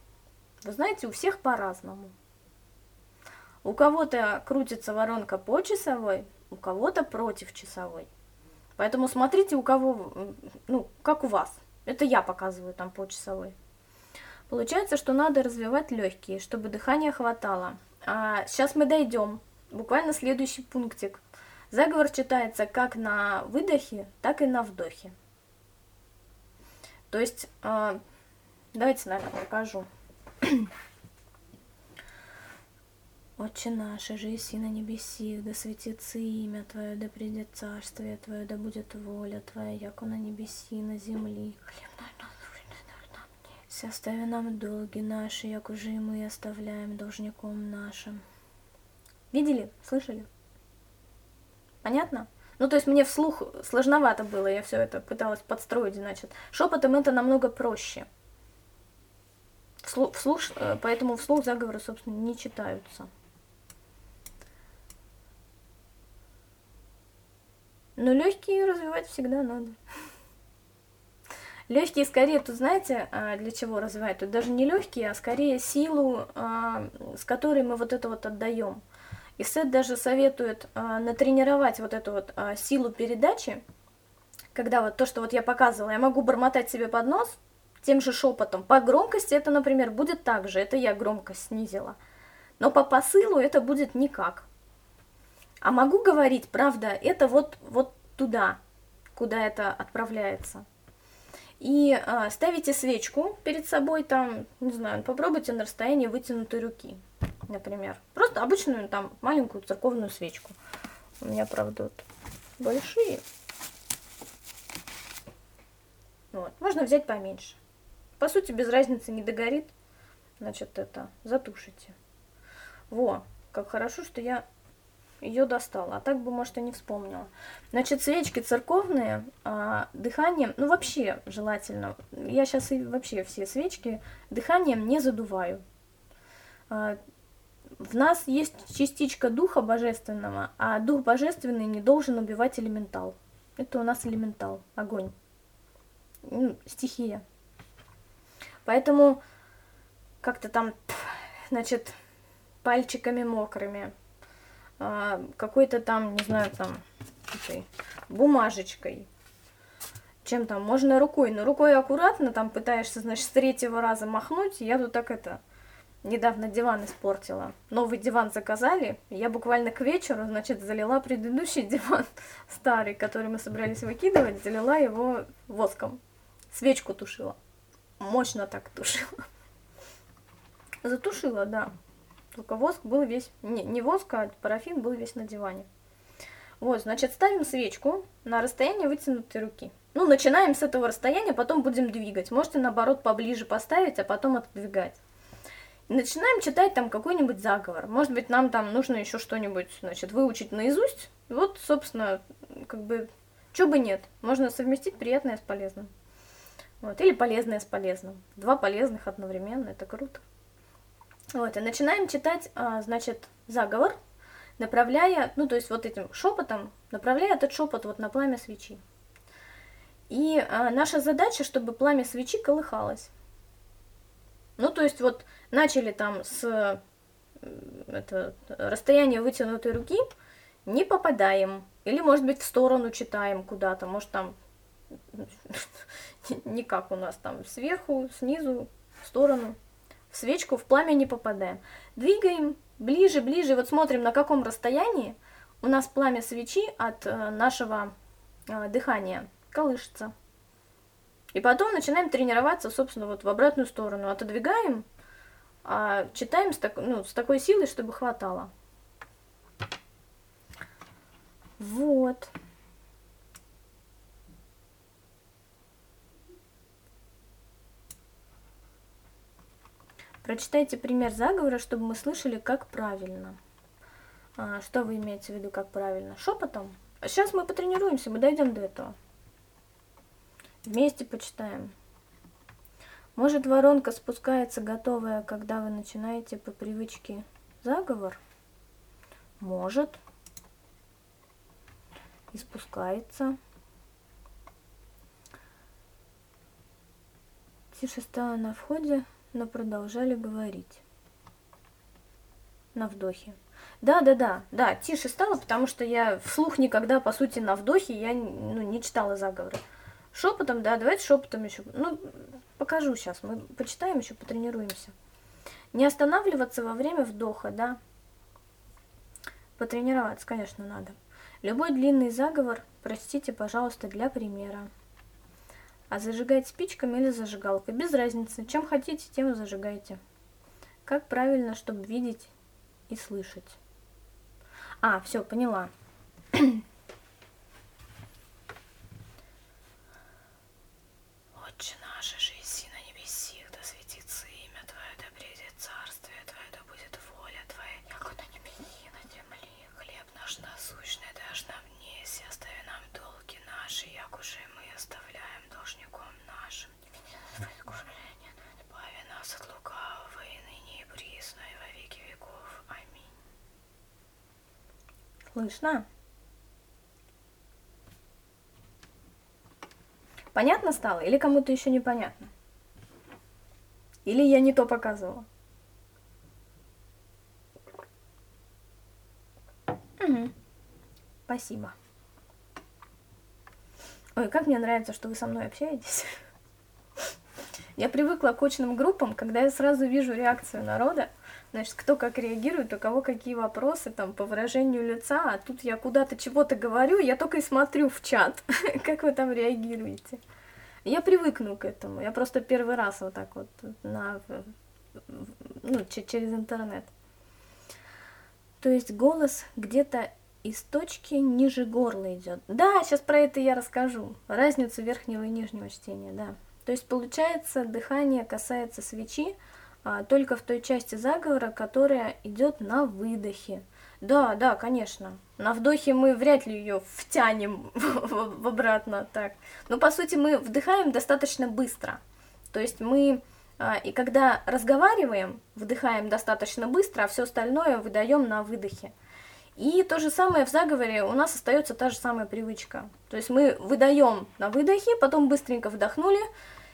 Вы знаете, у всех по-разному. У кого-то крутится воронка по часовой, у кого-то против часовой. Поэтому смотрите, у кого, ну, как у вас. Это я показываю там по часовой. Получается, что надо развивать легкие, чтобы дыхания хватало. А сейчас мы дойдем. Буквально следующий пунктик. Заговор читается как на выдохе, так и на вдохе. То есть, э, давайте, наверное, покажу. Отче наш, же и на небесих, да светится имя Твое, да придет царствие Твое, да будет воля Твоя, яко на небеси, на земли. Хлеб наш насущный остави нам долги наши, як уже и мы оставляем должником нашим. Видели? Слышали? Понятно? Ну, то есть мне вслух сложновато было, я все это пыталась подстроить, значит. Шепотом это намного проще. Вслух, вслух, э, поэтому вслух заговоры, собственно, не читаются. Но легкие развивать всегда надо. Легкие скорее, тут знаете, а, для чего развивать? Тут даже не легкие, а скорее силу, а, с которой мы вот это вот отдаем. И Сет даже советует а, натренировать вот эту вот силу передачи, когда вот то, что вот я показывала, я могу бормотать себе под нос тем же шепотом. По громкости это, например, будет так же, это я громкость снизила. Но по посылу это будет никак. А могу говорить, правда, это вот, вот туда, куда это отправляется. И а, ставите свечку перед собой там, не знаю, попробуйте на расстоянии вытянутой руки например. Просто обычную там маленькую церковную свечку. У меня, правда, вот большие. Вот. Можно взять поменьше. По сути, без разницы не догорит. Значит, это затушите. Во, как хорошо, что я ее достала. А так бы, может, и не вспомнила. Значит, свечки церковные, а, дыханием, ну, вообще желательно. Я сейчас и вообще все свечки дыханием не задуваю. А, в нас есть частичка Духа Божественного, а Дух Божественный не должен убивать элементал. Это у нас элементал, огонь, ну, стихия. Поэтому как-то там, значит, пальчиками мокрыми, а, какой-то там, не знаю, там, этой, бумажечкой, чем там, можно рукой, но рукой аккуратно, там пытаешься, значит, с третьего раза махнуть, я тут так это, недавно диван испортила. Новый диван заказали, я буквально к вечеру, значит, залила предыдущий диван старый, который мы собирались выкидывать, залила его воском. Свечку тушила. Мощно так тушила. Затушила, да. Только воск был весь, не, не воск, а парафин был весь на диване. Вот, значит, ставим свечку на расстояние вытянутой руки. Ну, начинаем с этого расстояния, потом будем двигать. Можете, наоборот, поближе поставить, а потом отодвигать начинаем читать там какой-нибудь заговор. Может быть, нам там нужно еще что-нибудь, значит, выучить наизусть. Вот, собственно, как бы, чего бы нет. Можно совместить приятное с полезным. Вот, или полезное с полезным. Два полезных одновременно, это круто. Вот, и начинаем читать, а, значит, заговор, направляя, ну, то есть вот этим шепотом, направляя этот шепот вот на пламя свечи. И а, наша задача, чтобы пламя свечи колыхалось. Ну, то есть вот начали там с это, расстояния вытянутой руки, не попадаем. Или, может быть, в сторону читаем куда-то, может, там не как у нас там сверху, снизу, в сторону. В свечку, в пламя не попадаем. Двигаем ближе, ближе, вот смотрим, на каком расстоянии у нас пламя свечи от э, нашего э, дыхания колышется. И потом начинаем тренироваться, собственно, вот в обратную сторону. Отодвигаем, а читаем с, так, ну, с такой силой, чтобы хватало. Вот. Прочитайте пример заговора, чтобы мы слышали, как правильно. А, что вы имеете в виду, как правильно? Шепотом? Сейчас мы потренируемся, мы дойдем до этого. Вместе почитаем. Может, воронка спускается готовая, когда вы начинаете по привычке заговор? Может. И спускается. Тише стало на входе, но продолжали говорить. На вдохе. Да, да, да, да, тише стало, потому что я вслух никогда, по сути, на вдохе я ну, не читала заговоры. Шепотом, да, давайте шепотом еще. Ну, покажу сейчас, мы почитаем еще, потренируемся. Не останавливаться во время вдоха, да. Потренироваться, конечно, надо. Любой длинный заговор, простите, пожалуйста, для примера. А зажигать спичками или зажигалкой, без разницы. Чем хотите, тем и зажигайте. Как правильно, чтобы видеть и слышать. А, все, поняла. Слышно? Понятно стало? Или кому-то еще непонятно? Или я не то показывала? Угу. Спасибо. Ой, как мне нравится, что вы со мной общаетесь. Я привыкла к очным группам, когда я сразу вижу реакцию народа, значит, кто как реагирует, у кого какие вопросы, там, по выражению лица, а тут я куда-то чего-то говорю, я только и смотрю в чат, как вы там реагируете. Я привыкну к этому, я просто первый раз вот так вот на, ну, через интернет. То есть голос где-то из точки ниже горла идет. Да, сейчас про это я расскажу. Разницу верхнего и нижнего чтения, да. То есть получается, дыхание касается свечи, только в той части заговора, которая идет на выдохе. Да, да, конечно. На вдохе мы вряд ли ее втянем в обратно так. Но по сути мы вдыхаем достаточно быстро. То есть мы а, и когда разговариваем, вдыхаем достаточно быстро, а все остальное выдаем на выдохе. И то же самое в заговоре у нас остается та же самая привычка. То есть мы выдаем на выдохе, потом быстренько вдохнули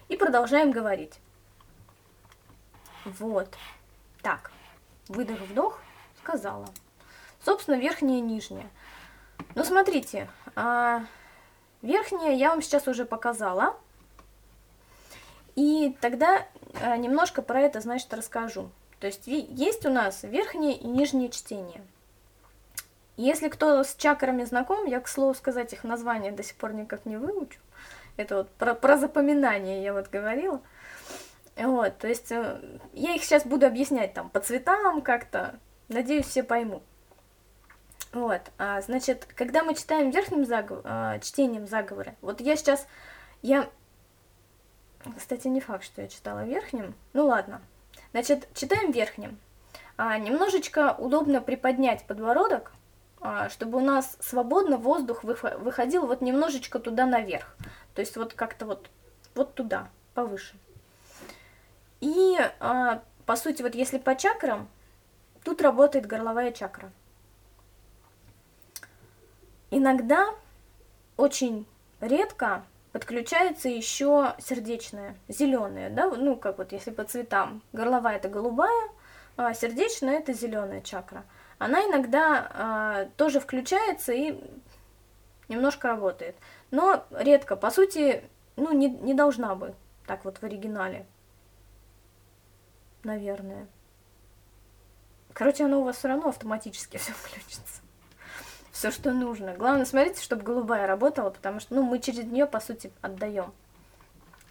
и продолжаем говорить. Вот. Так, выдох-вдох, сказала. Собственно, верхняя и нижняя. Ну, смотрите, а, верхняя я вам сейчас уже показала. И тогда а, немножко про это, значит, расскажу. То есть есть у нас верхнее и нижнее чтение. Если кто с чакрами знаком, я, к слову сказать, их название до сих пор никак не выучу. Это вот про, про запоминание я вот говорила. Вот, то есть э, я их сейчас буду объяснять там по цветам как-то, надеюсь, все поймут. Вот, а, значит, когда мы читаем верхним заговор, а, чтением заговора, вот я сейчас, я, кстати, не факт, что я читала верхним, ну ладно, значит, читаем верхним. А, немножечко удобно приподнять подбородок, а, чтобы у нас свободно воздух выходил вот немножечко туда наверх, то есть вот как-то вот, вот туда, повыше. И, а, по сути, вот если по чакрам, тут работает горловая чакра. Иногда, очень редко, подключается еще сердечная, зеленая, да, ну как вот если по цветам. Горловая это голубая, а сердечная это зеленая чакра. Она иногда а, тоже включается и немножко работает, но редко. По сути, ну не, не должна бы так вот в оригинале, наверное. Короче, оно у вас все равно автоматически все включится все, что нужно. Главное, смотрите, чтобы голубая работала, потому что, ну, мы через нее, по сути, отдаем.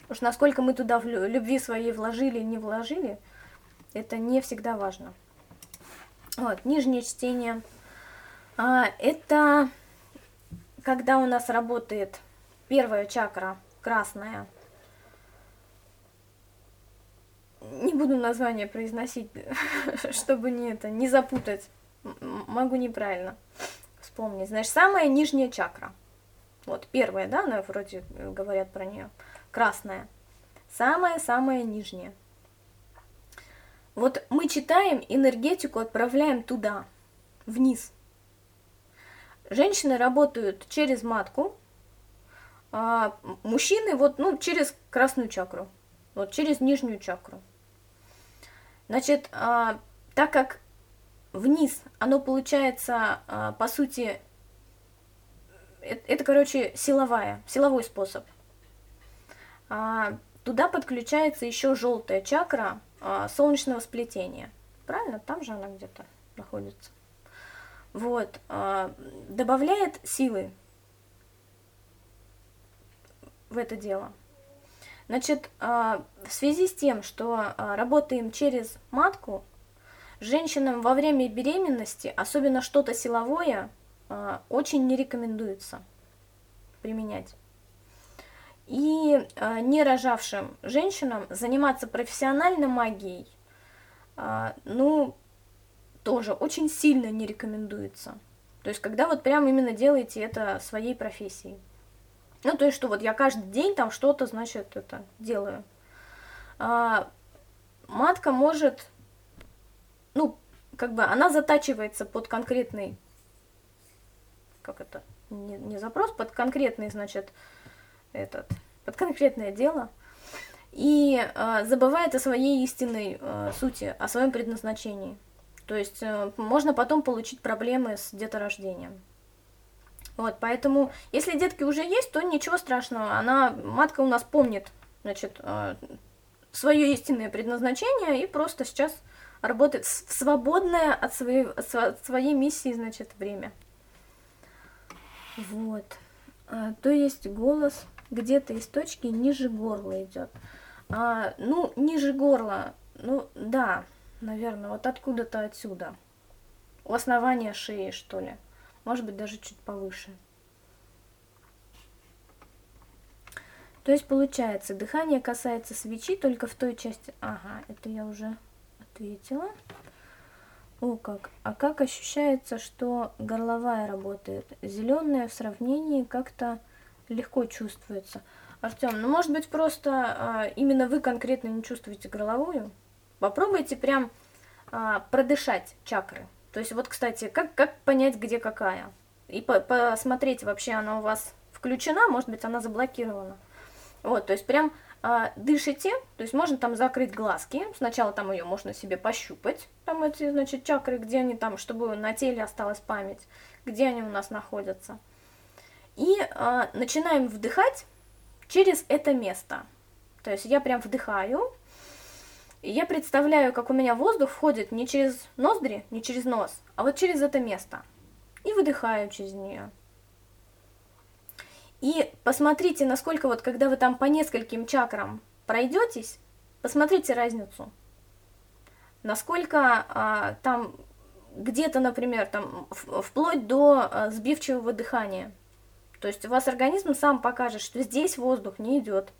Уж насколько мы туда в любви своей вложили, не вложили, это не всегда важно. Вот, нижнее чтение. А, это когда у нас работает первая чакра, красная. Не буду название произносить, чтобы не это, не запутать. Могу неправильно вспомнить. Знаешь, самая нижняя чакра. Вот, первая, да, она вроде э, говорят про нее. Красная. Самая-самая нижняя. Вот мы читаем, энергетику отправляем туда, вниз. Женщины работают через матку, а мужчины вот, ну, через красную чакру, вот через нижнюю чакру. Значит, а, так как вниз, оно получается, а, по сути, это, это, короче, силовая, силовой способ. А, туда подключается еще желтая чакра солнечного сплетения. Правильно? Там же она где-то находится. Вот. Добавляет силы в это дело. Значит, в связи с тем, что работаем через матку, Женщинам во время беременности, особенно что-то силовое, а, очень не рекомендуется применять. И а, не рожавшим женщинам заниматься профессиональной магией, а, ну, тоже очень сильно не рекомендуется. То есть, когда вот прям именно делаете это своей профессией. Ну, то есть, что вот я каждый день там что-то, значит, это делаю. матка может ну, как бы она затачивается под конкретный, как это, не, не запрос, под конкретный, значит, этот, под конкретное дело, и э, забывает о своей истинной э, сути, о своем предназначении. То есть э, можно потом получить проблемы с деторождением. Вот, поэтому, если детки уже есть, то ничего страшного. Она, матка у нас помнит, значит, э, свое истинное предназначение и просто сейчас работает в свободное от своей, от своей миссии, значит, время. Вот. А, то есть голос где-то из точки ниже горла идет. А, ну, ниже горла, ну, да, наверное, вот откуда-то отсюда. У основания шеи, что ли. Может быть, даже чуть повыше. То есть, получается, дыхание касается свечи только в той части... Ага, это я уже ответила. О, как. А как ощущается, что горловая работает? Зеленая в сравнении как-то легко чувствуется. Артем, ну может быть просто а, именно вы конкретно не чувствуете горловую? Попробуйте прям а, продышать чакры. То есть вот, кстати, как, как понять, где какая? И по посмотреть, вообще она у вас включена, может быть, она заблокирована. Вот, то есть прям а, дышите, то есть можно там закрыть глазки, сначала там ее можно себе пощупать, там эти, значит, чакры, где они там, чтобы на теле осталась память, где они у нас находятся. И а, начинаем вдыхать через это место. То есть я прям вдыхаю, и я представляю, как у меня воздух входит не через ноздри, не через нос, а вот через это место. И выдыхаю через нее. И посмотрите, насколько вот, когда вы там по нескольким чакрам пройдетесь, посмотрите разницу. Насколько а, там где-то, например, там вплоть до а, сбивчивого дыхания. То есть у вас организм сам покажет, что здесь воздух не идет.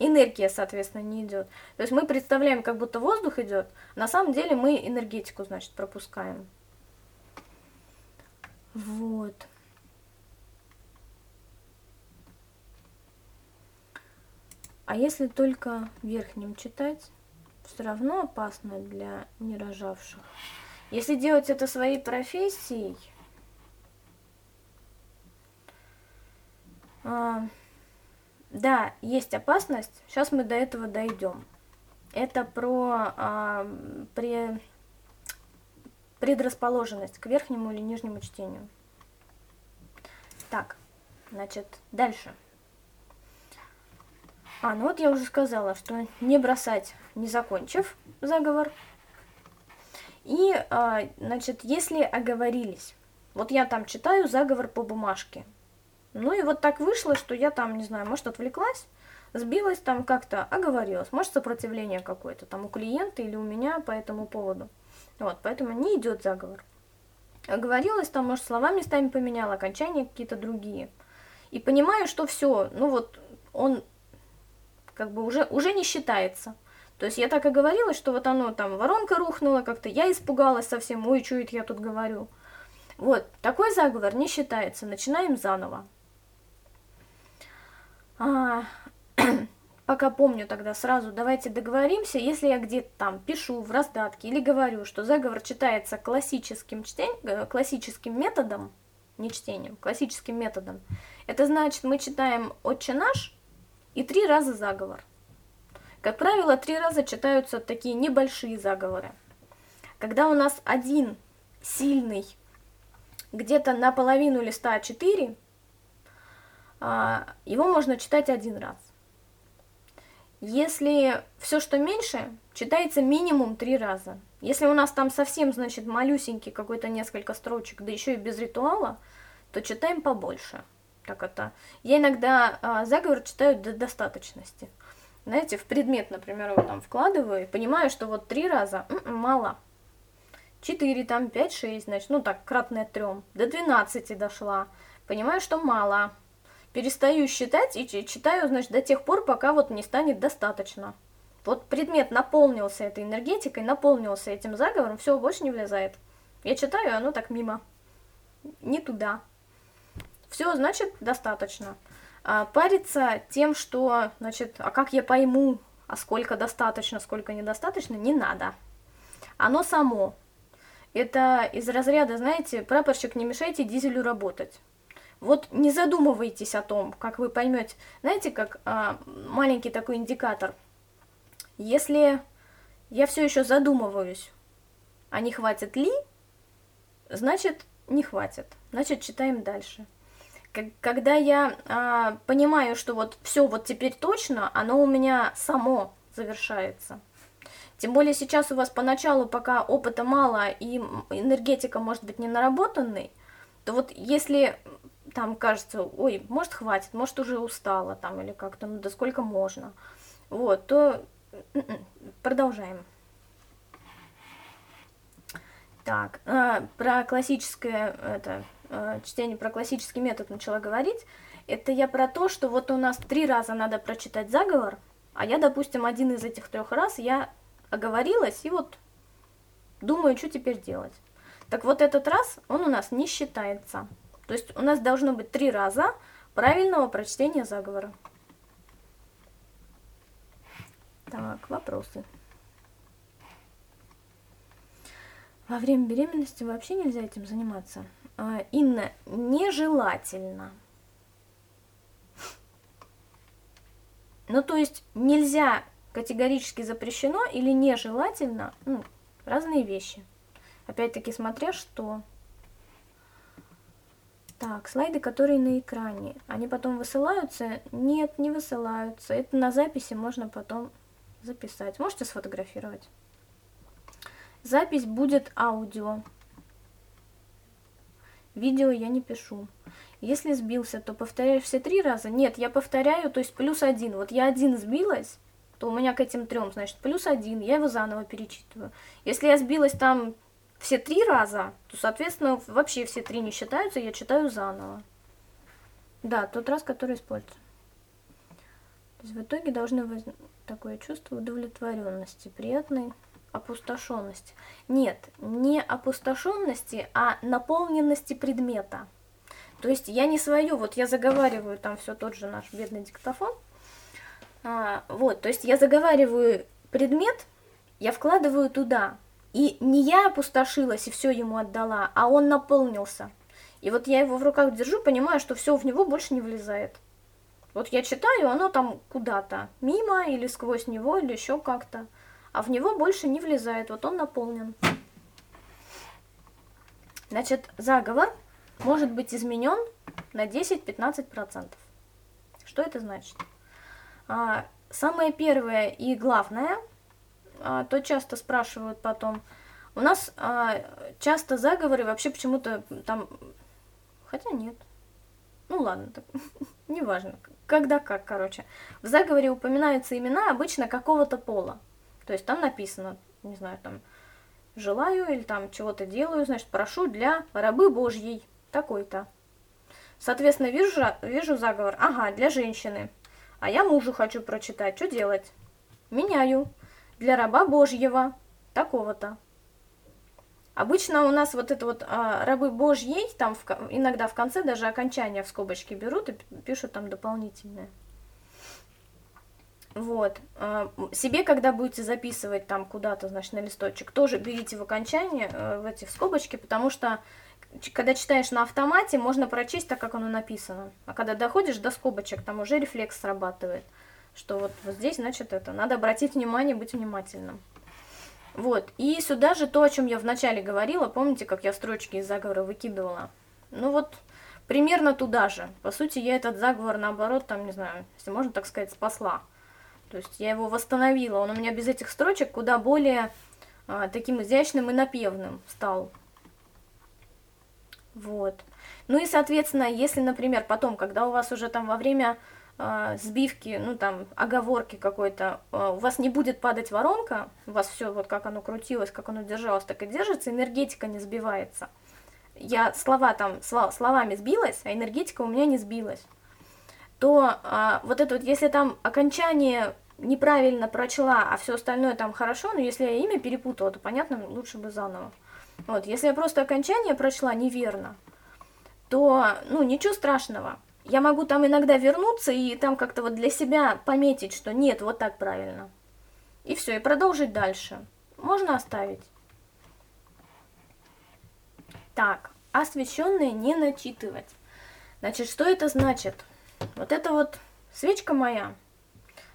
Энергия, соответственно, не идет. То есть мы представляем, как будто воздух идет, на самом деле мы энергетику, значит, пропускаем. Вот. А если только верхним читать, все равно опасно для нерожавших. Если делать это своей профессией, а, да, есть опасность, сейчас мы до этого дойдем. Это про а, при, предрасположенность к верхнему или нижнему чтению. Так, значит, дальше. А, ну вот я уже сказала, что не бросать, не закончив заговор. И, а, значит, если оговорились, вот я там читаю заговор по бумажке. Ну и вот так вышло, что я там, не знаю, может, отвлеклась, сбилась там как-то, оговорилась. Может, сопротивление какое-то там у клиента или у меня по этому поводу. Вот, поэтому не идет заговор. Оговорилась там, может, слова местами поменяла, окончания какие-то другие. И понимаю, что все, ну вот он как бы уже, уже не считается. То есть я так и говорила, что вот оно там, воронка рухнула как-то, я испугалась совсем, ой, это я тут говорю. Вот, такой заговор не считается, начинаем заново. А, пока помню тогда сразу, давайте договоримся, если я где-то там пишу в раздатке или говорю, что заговор читается классическим, чтень, э, классическим методом, не чтением, классическим методом, это значит, мы читаем «Отче наш» и три раза заговор. Как правило, три раза читаются такие небольшие заговоры. Когда у нас один сильный, где-то наполовину листа 4, а, его можно читать один раз. Если все, что меньше, читается минимум три раза. Если у нас там совсем, значит, малюсенький какой-то несколько строчек, да еще и без ритуала, то читаем побольше. Так это. Я иногда а, заговор читаю до достаточности. Знаете, в предмет, например, его там вкладываю и понимаю, что вот три раза м -м, мало. Четыре, там, пять, шесть, значит, ну так, кратное трем. До двенадцати дошла. Понимаю, что мало перестаю считать и читаю, значит, до тех пор, пока вот не станет достаточно. Вот предмет наполнился этой энергетикой, наполнился этим заговором, все, больше не влезает. Я читаю, оно так мимо. Не туда. Все, значит, достаточно. А париться тем, что, значит, а как я пойму, а сколько достаточно, сколько недостаточно, не надо. Оно само. Это из разряда, знаете, прапорщик, не мешайте дизелю работать. Вот не задумывайтесь о том, как вы поймете. Знаете, как а, маленький такой индикатор. Если я все еще задумываюсь, а не хватит ли, значит не хватит. Значит читаем дальше. Когда я а, понимаю, что вот все вот теперь точно, оно у меня само завершается. Тем более сейчас у вас поначалу, пока опыта мало и энергетика может быть не наработанной, то вот если там кажется, ой, может хватит, может уже устала там или как-то, ну да сколько можно, вот, то м-м, продолжаем. Так, э, про классическое это, э, чтение, про классический метод начала говорить. Это я про то, что вот у нас три раза надо прочитать заговор, а я, допустим, один из этих трех раз я оговорилась и вот думаю, что теперь делать. Так вот этот раз он у нас не считается. То есть у нас должно быть три раза правильного прочтения заговора. Так, вопросы. Во время беременности вообще нельзя этим заниматься. А, Инна, нежелательно. Ну, то есть нельзя категорически запрещено или нежелательно, ну, разные вещи. Опять-таки, смотря что. Так, слайды, которые на экране, они потом высылаются? Нет, не высылаются. Это на записи можно потом записать. Можете сфотографировать. Запись будет аудио. Видео я не пишу. Если сбился, то повторяешь все три раза? Нет, я повторяю, то есть плюс один. Вот я один сбилась, то у меня к этим трем, значит, плюс один. Я его заново перечитываю. Если я сбилась там все три раза, то, соответственно, вообще все три не считаются, я читаю заново. Да, тот раз, который используется. То есть в итоге должны возникнуть такое чувство удовлетворенности, приятной опустошенности. Нет, не опустошенности, а наполненности предмета. То есть я не свою, вот я заговариваю там все тот же наш бедный диктофон. А, вот, то есть я заговариваю предмет, я вкладываю туда и не я опустошилась и все ему отдала, а он наполнился. И вот я его в руках держу, понимаю, что все в него больше не влезает. Вот я читаю, оно там куда-то, мимо или сквозь него, или еще как-то. А в него больше не влезает, вот он наполнен. Значит, заговор может быть изменен на 10-15%. Что это значит? А, самое первое и главное, а, то часто спрашивают потом, у нас а, часто заговоры вообще почему-то там, хотя нет, ну ладно, так, неважно, когда как, короче. В заговоре упоминаются имена обычно какого-то пола, то есть там написано, не знаю, там, желаю или там чего-то делаю, значит, прошу для рабы Божьей, такой-то. Соответственно, вижу, вижу заговор, ага, для женщины, а я мужу хочу прочитать, что делать? Меняю, для раба Божьего, такого-то. Обычно у нас вот это вот а, рабы Божьи, там в, иногда в конце даже окончания в скобочки берут и пишут там дополнительное. Вот. А, себе, когда будете записывать там куда-то, значит, на листочек, тоже берите в окончание, э, в эти в скобочки, потому что когда читаешь на автомате, можно прочесть так, как оно написано. А когда доходишь до скобочек, там уже рефлекс срабатывает, что вот, вот здесь, значит, это. Надо обратить внимание, быть внимательным. Вот, и сюда же то, о чем я вначале говорила, помните, как я строчки из заговора выкидывала? Ну вот, примерно туда же. По сути, я этот заговор, наоборот, там, не знаю, если можно так сказать, спасла. То есть я его восстановила. Он у меня без этих строчек куда более а, таким изящным и напевным стал. Вот. Ну и, соответственно, если, например, потом, когда у вас уже там во время сбивки, ну там, оговорки какой-то, э, у вас не будет падать воронка, у вас все вот как оно крутилось, как оно держалось, так и держится, энергетика не сбивается. Я слова там, слова, словами сбилась, а энергетика у меня не сбилась. То э, вот это вот, если там окончание неправильно прочла, а все остальное там хорошо, но если я имя перепутала, то понятно, лучше бы заново. Вот, если я просто окончание прочла неверно, то, ну, ничего страшного. Я могу там иногда вернуться и там как-то вот для себя пометить, что нет, вот так правильно. И все, и продолжить дальше. Можно оставить. Так, освещенные не начитывать. Значит, что это значит? Вот это вот свечка моя,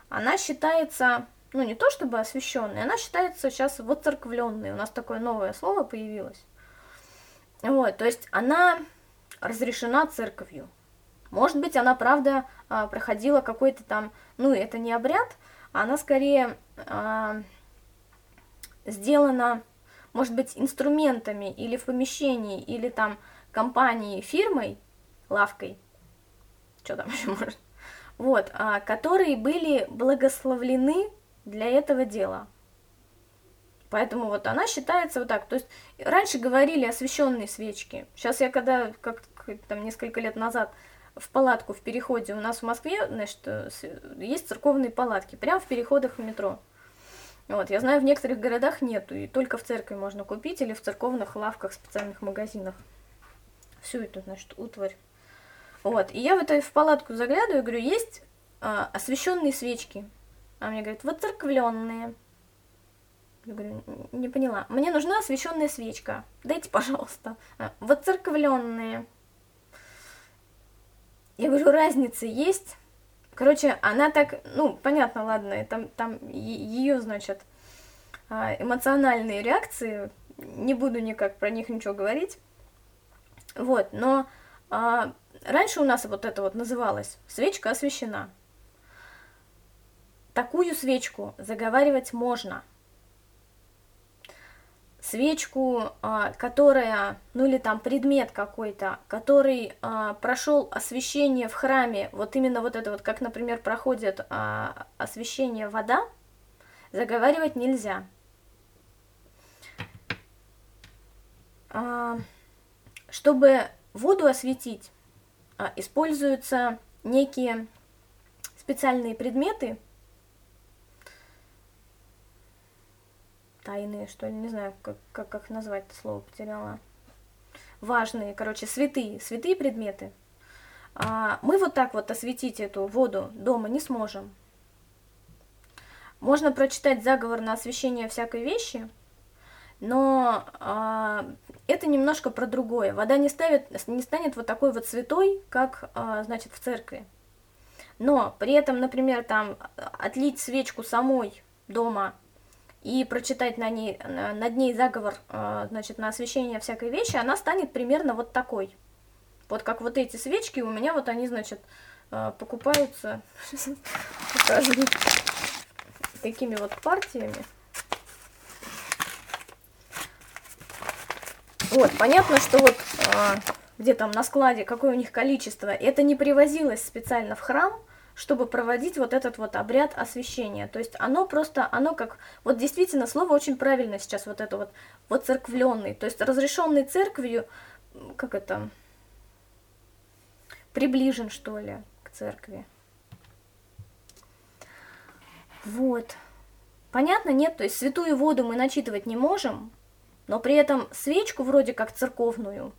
она считается ну не то чтобы освященная, она считается сейчас воцерквленной. У нас такое новое слово появилось. Вот, то есть она разрешена церковью. Может быть, она, правда, а, проходила какой-то там, ну, это не обряд, а она скорее а, сделана, может быть, инструментами или в помещении, или там компанией, фирмой, лавкой, что там еще может, вот, которые были благословлены для этого дела. Поэтому вот она считается вот так. То есть раньше говорили освещенные свечки. Сейчас я когда, как там несколько лет назад, в палатку в переходе у нас в Москве, значит, э, есть церковные палатки, прямо в переходах в метро. Вот, я знаю, в некоторых городах нету, и только в церкви можно купить или в церковных лавках, специальных магазинах. Всю эту, значит, утварь. Вот, и я в этой в палатку заглядываю, говорю, есть а, освещенные свечки. А мне говорит, вот церквленные. Я говорю, не поняла. Мне нужна освещенная свечка. Дайте, пожалуйста. А, вот церквленные. Я говорю, разница есть? Короче, она так, ну, понятно, ладно, там, там ее, значит, а, эмоциональные реакции, не буду никак про них ничего говорить. Вот, но а, раньше у нас вот это вот называлось «свечка освещена». Такую свечку заговаривать можно. Свечку, а, которая, ну или там предмет какой-то, который а, прошел освещение в храме, вот именно вот это вот, как, например, проходит а, освещение вода, заговаривать нельзя. Чтобы воду осветить, используются некие специальные предметы, тайные, что ли, не знаю, как, как, как назвать это слово потеряла. Важные, короче, святые, святые предметы. А, мы вот так вот осветить эту воду дома не сможем. Можно прочитать заговор на освещение всякой вещи, но а, это немножко про другое. Вода не, ставит, не станет вот такой вот святой, как, а, значит, в церкви. Но при этом, например, там отлить свечку самой дома и прочитать на ней, над ней заговор, э, значит, на освещение всякой вещи, она станет примерно вот такой. Вот как вот эти свечки у меня, вот они, значит, э, покупаются, такими вот партиями. Вот, понятно, что вот э, где там на складе, какое у них количество, это не привозилось специально в храм, чтобы проводить вот этот вот обряд освящения. То есть оно просто, оно как, вот действительно слово очень правильно сейчас, вот это вот, вот церквленный, то есть разрешенный церковью, как это, приближен, что ли, к церкви. Вот. Понятно, нет? То есть святую воду мы начитывать не можем, но при этом свечку вроде как церковную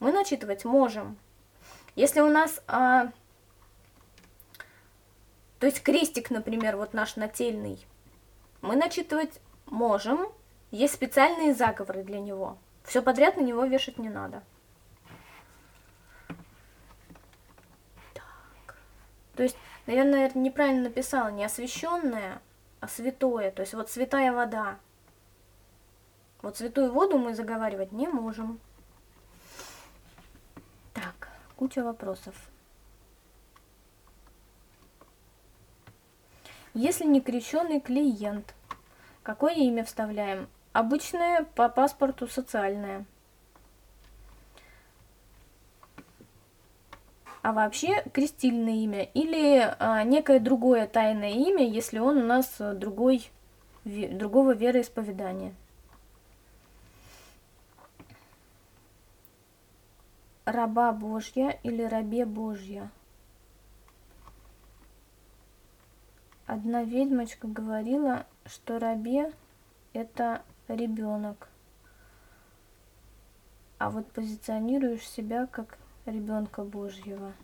мы начитывать можем. Если у нас а, то есть крестик, например, вот наш нательный, мы начитывать можем, есть специальные заговоры для него. Все подряд на него вешать не надо. Так. То есть, наверное, неправильно написала, не освященное, а святое. То есть вот святая вода. Вот святую воду мы заговаривать не можем. Так, куча вопросов. Если не крещенный клиент, какое имя вставляем? Обычное по паспорту социальное. А вообще крестильное имя или а, некое другое тайное имя, если он у нас другой, другого вероисповедания. Раба Божья или рабе Божья. Одна ведьмочка говорила, что рабе – это ребенок, а вот позиционируешь себя как ребенка Божьего.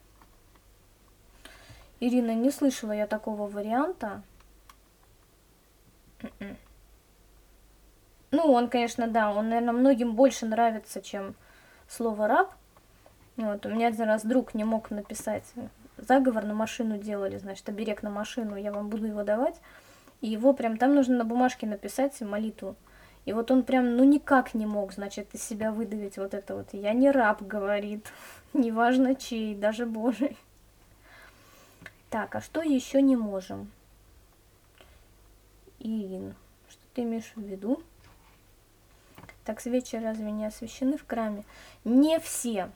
Ирина, не слышала я такого варианта. Ну, он, конечно, да, он, наверное, многим больше нравится, чем слово раб. Вот, у меня один раз друг не мог написать заговор на машину делали, значит, оберег на машину, я вам буду его давать. И его прям, там нужно на бумажке написать молитву. И вот он прям, ну никак не мог, значит, из себя выдавить вот это вот. Я не раб, говорит, неважно чей, даже Божий. Так, а что еще не можем? Ирина, что ты имеешь в виду? Так свечи разве не освещены в храме? Не все.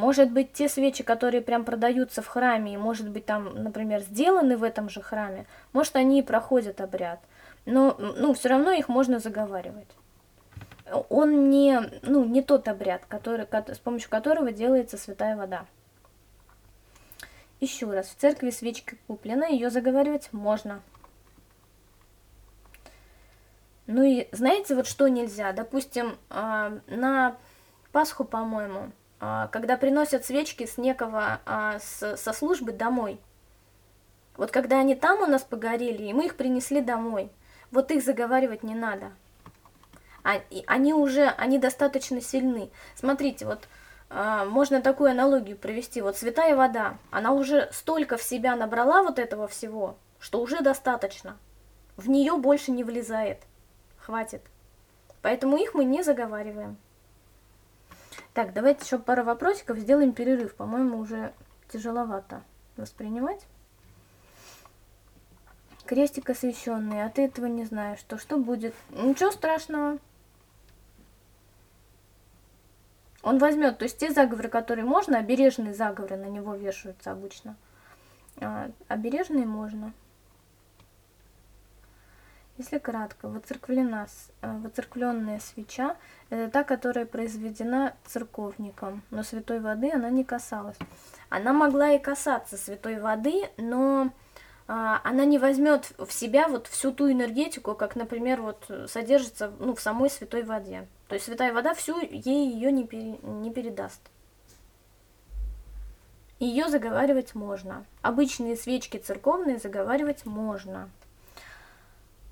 Может быть, те свечи, которые прям продаются в храме, и, может быть, там, например, сделаны в этом же храме, может, они и проходят обряд. Но, ну, все равно их можно заговаривать. Он не, ну, не тот обряд, который, с помощью которого делается святая вода. Еще раз, в церкви свечка куплена, ее заговаривать можно. Ну и знаете, вот что нельзя? Допустим, а, на Пасху, по-моему, когда приносят свечки с некого, а, с, со службы домой. Вот когда они там у нас погорели, и мы их принесли домой, вот их заговаривать не надо. А, они уже, они достаточно сильны. Смотрите, вот а, можно такую аналогию провести. Вот святая вода, она уже столько в себя набрала вот этого всего, что уже достаточно. В нее больше не влезает. Хватит. Поэтому их мы не заговариваем. Так, давайте еще пару вопросиков, сделаем перерыв. По-моему, уже тяжеловато воспринимать. Крестик освященный, а ты этого не знаешь. То что будет? Ничего страшного. Он возьмет, то есть те заговоры, которые можно, обережные заговоры на него вешаются обычно. А, обережные можно. Если кратко, воцерквлена, э, воцерквленная свеча – это та, которая произведена церковником, но святой воды она не касалась. Она могла и касаться святой воды, но а, она не возьмет в себя вот всю ту энергетику, как, например, вот содержится ну, в самой святой воде. То есть святая вода всю ей ее не, пере, не передаст. Ее заговаривать можно. Обычные свечки церковные заговаривать можно.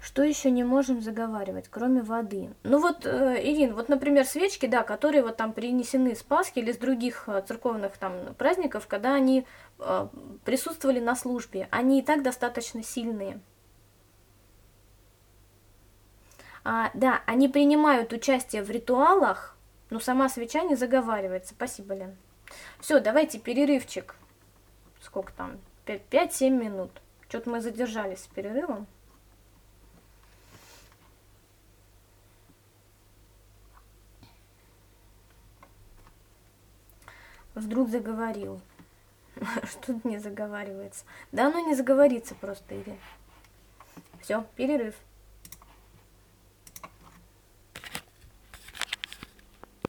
Что еще не можем заговаривать, кроме воды? Ну вот, э, Ирин, вот, например, свечки, да, которые вот там принесены с Пасхи или с других э, церковных там праздников, когда они э, присутствовали на службе, они и так достаточно сильные. А, да, они принимают участие в ритуалах, но сама свеча не заговаривается. Спасибо, Лен. Все, давайте перерывчик. Сколько там? 5-7 минут. Что-то мы задержались с перерывом. Вдруг заговорил. Что-то не заговаривается. Да оно не заговорится просто, Ирина. Все, перерыв.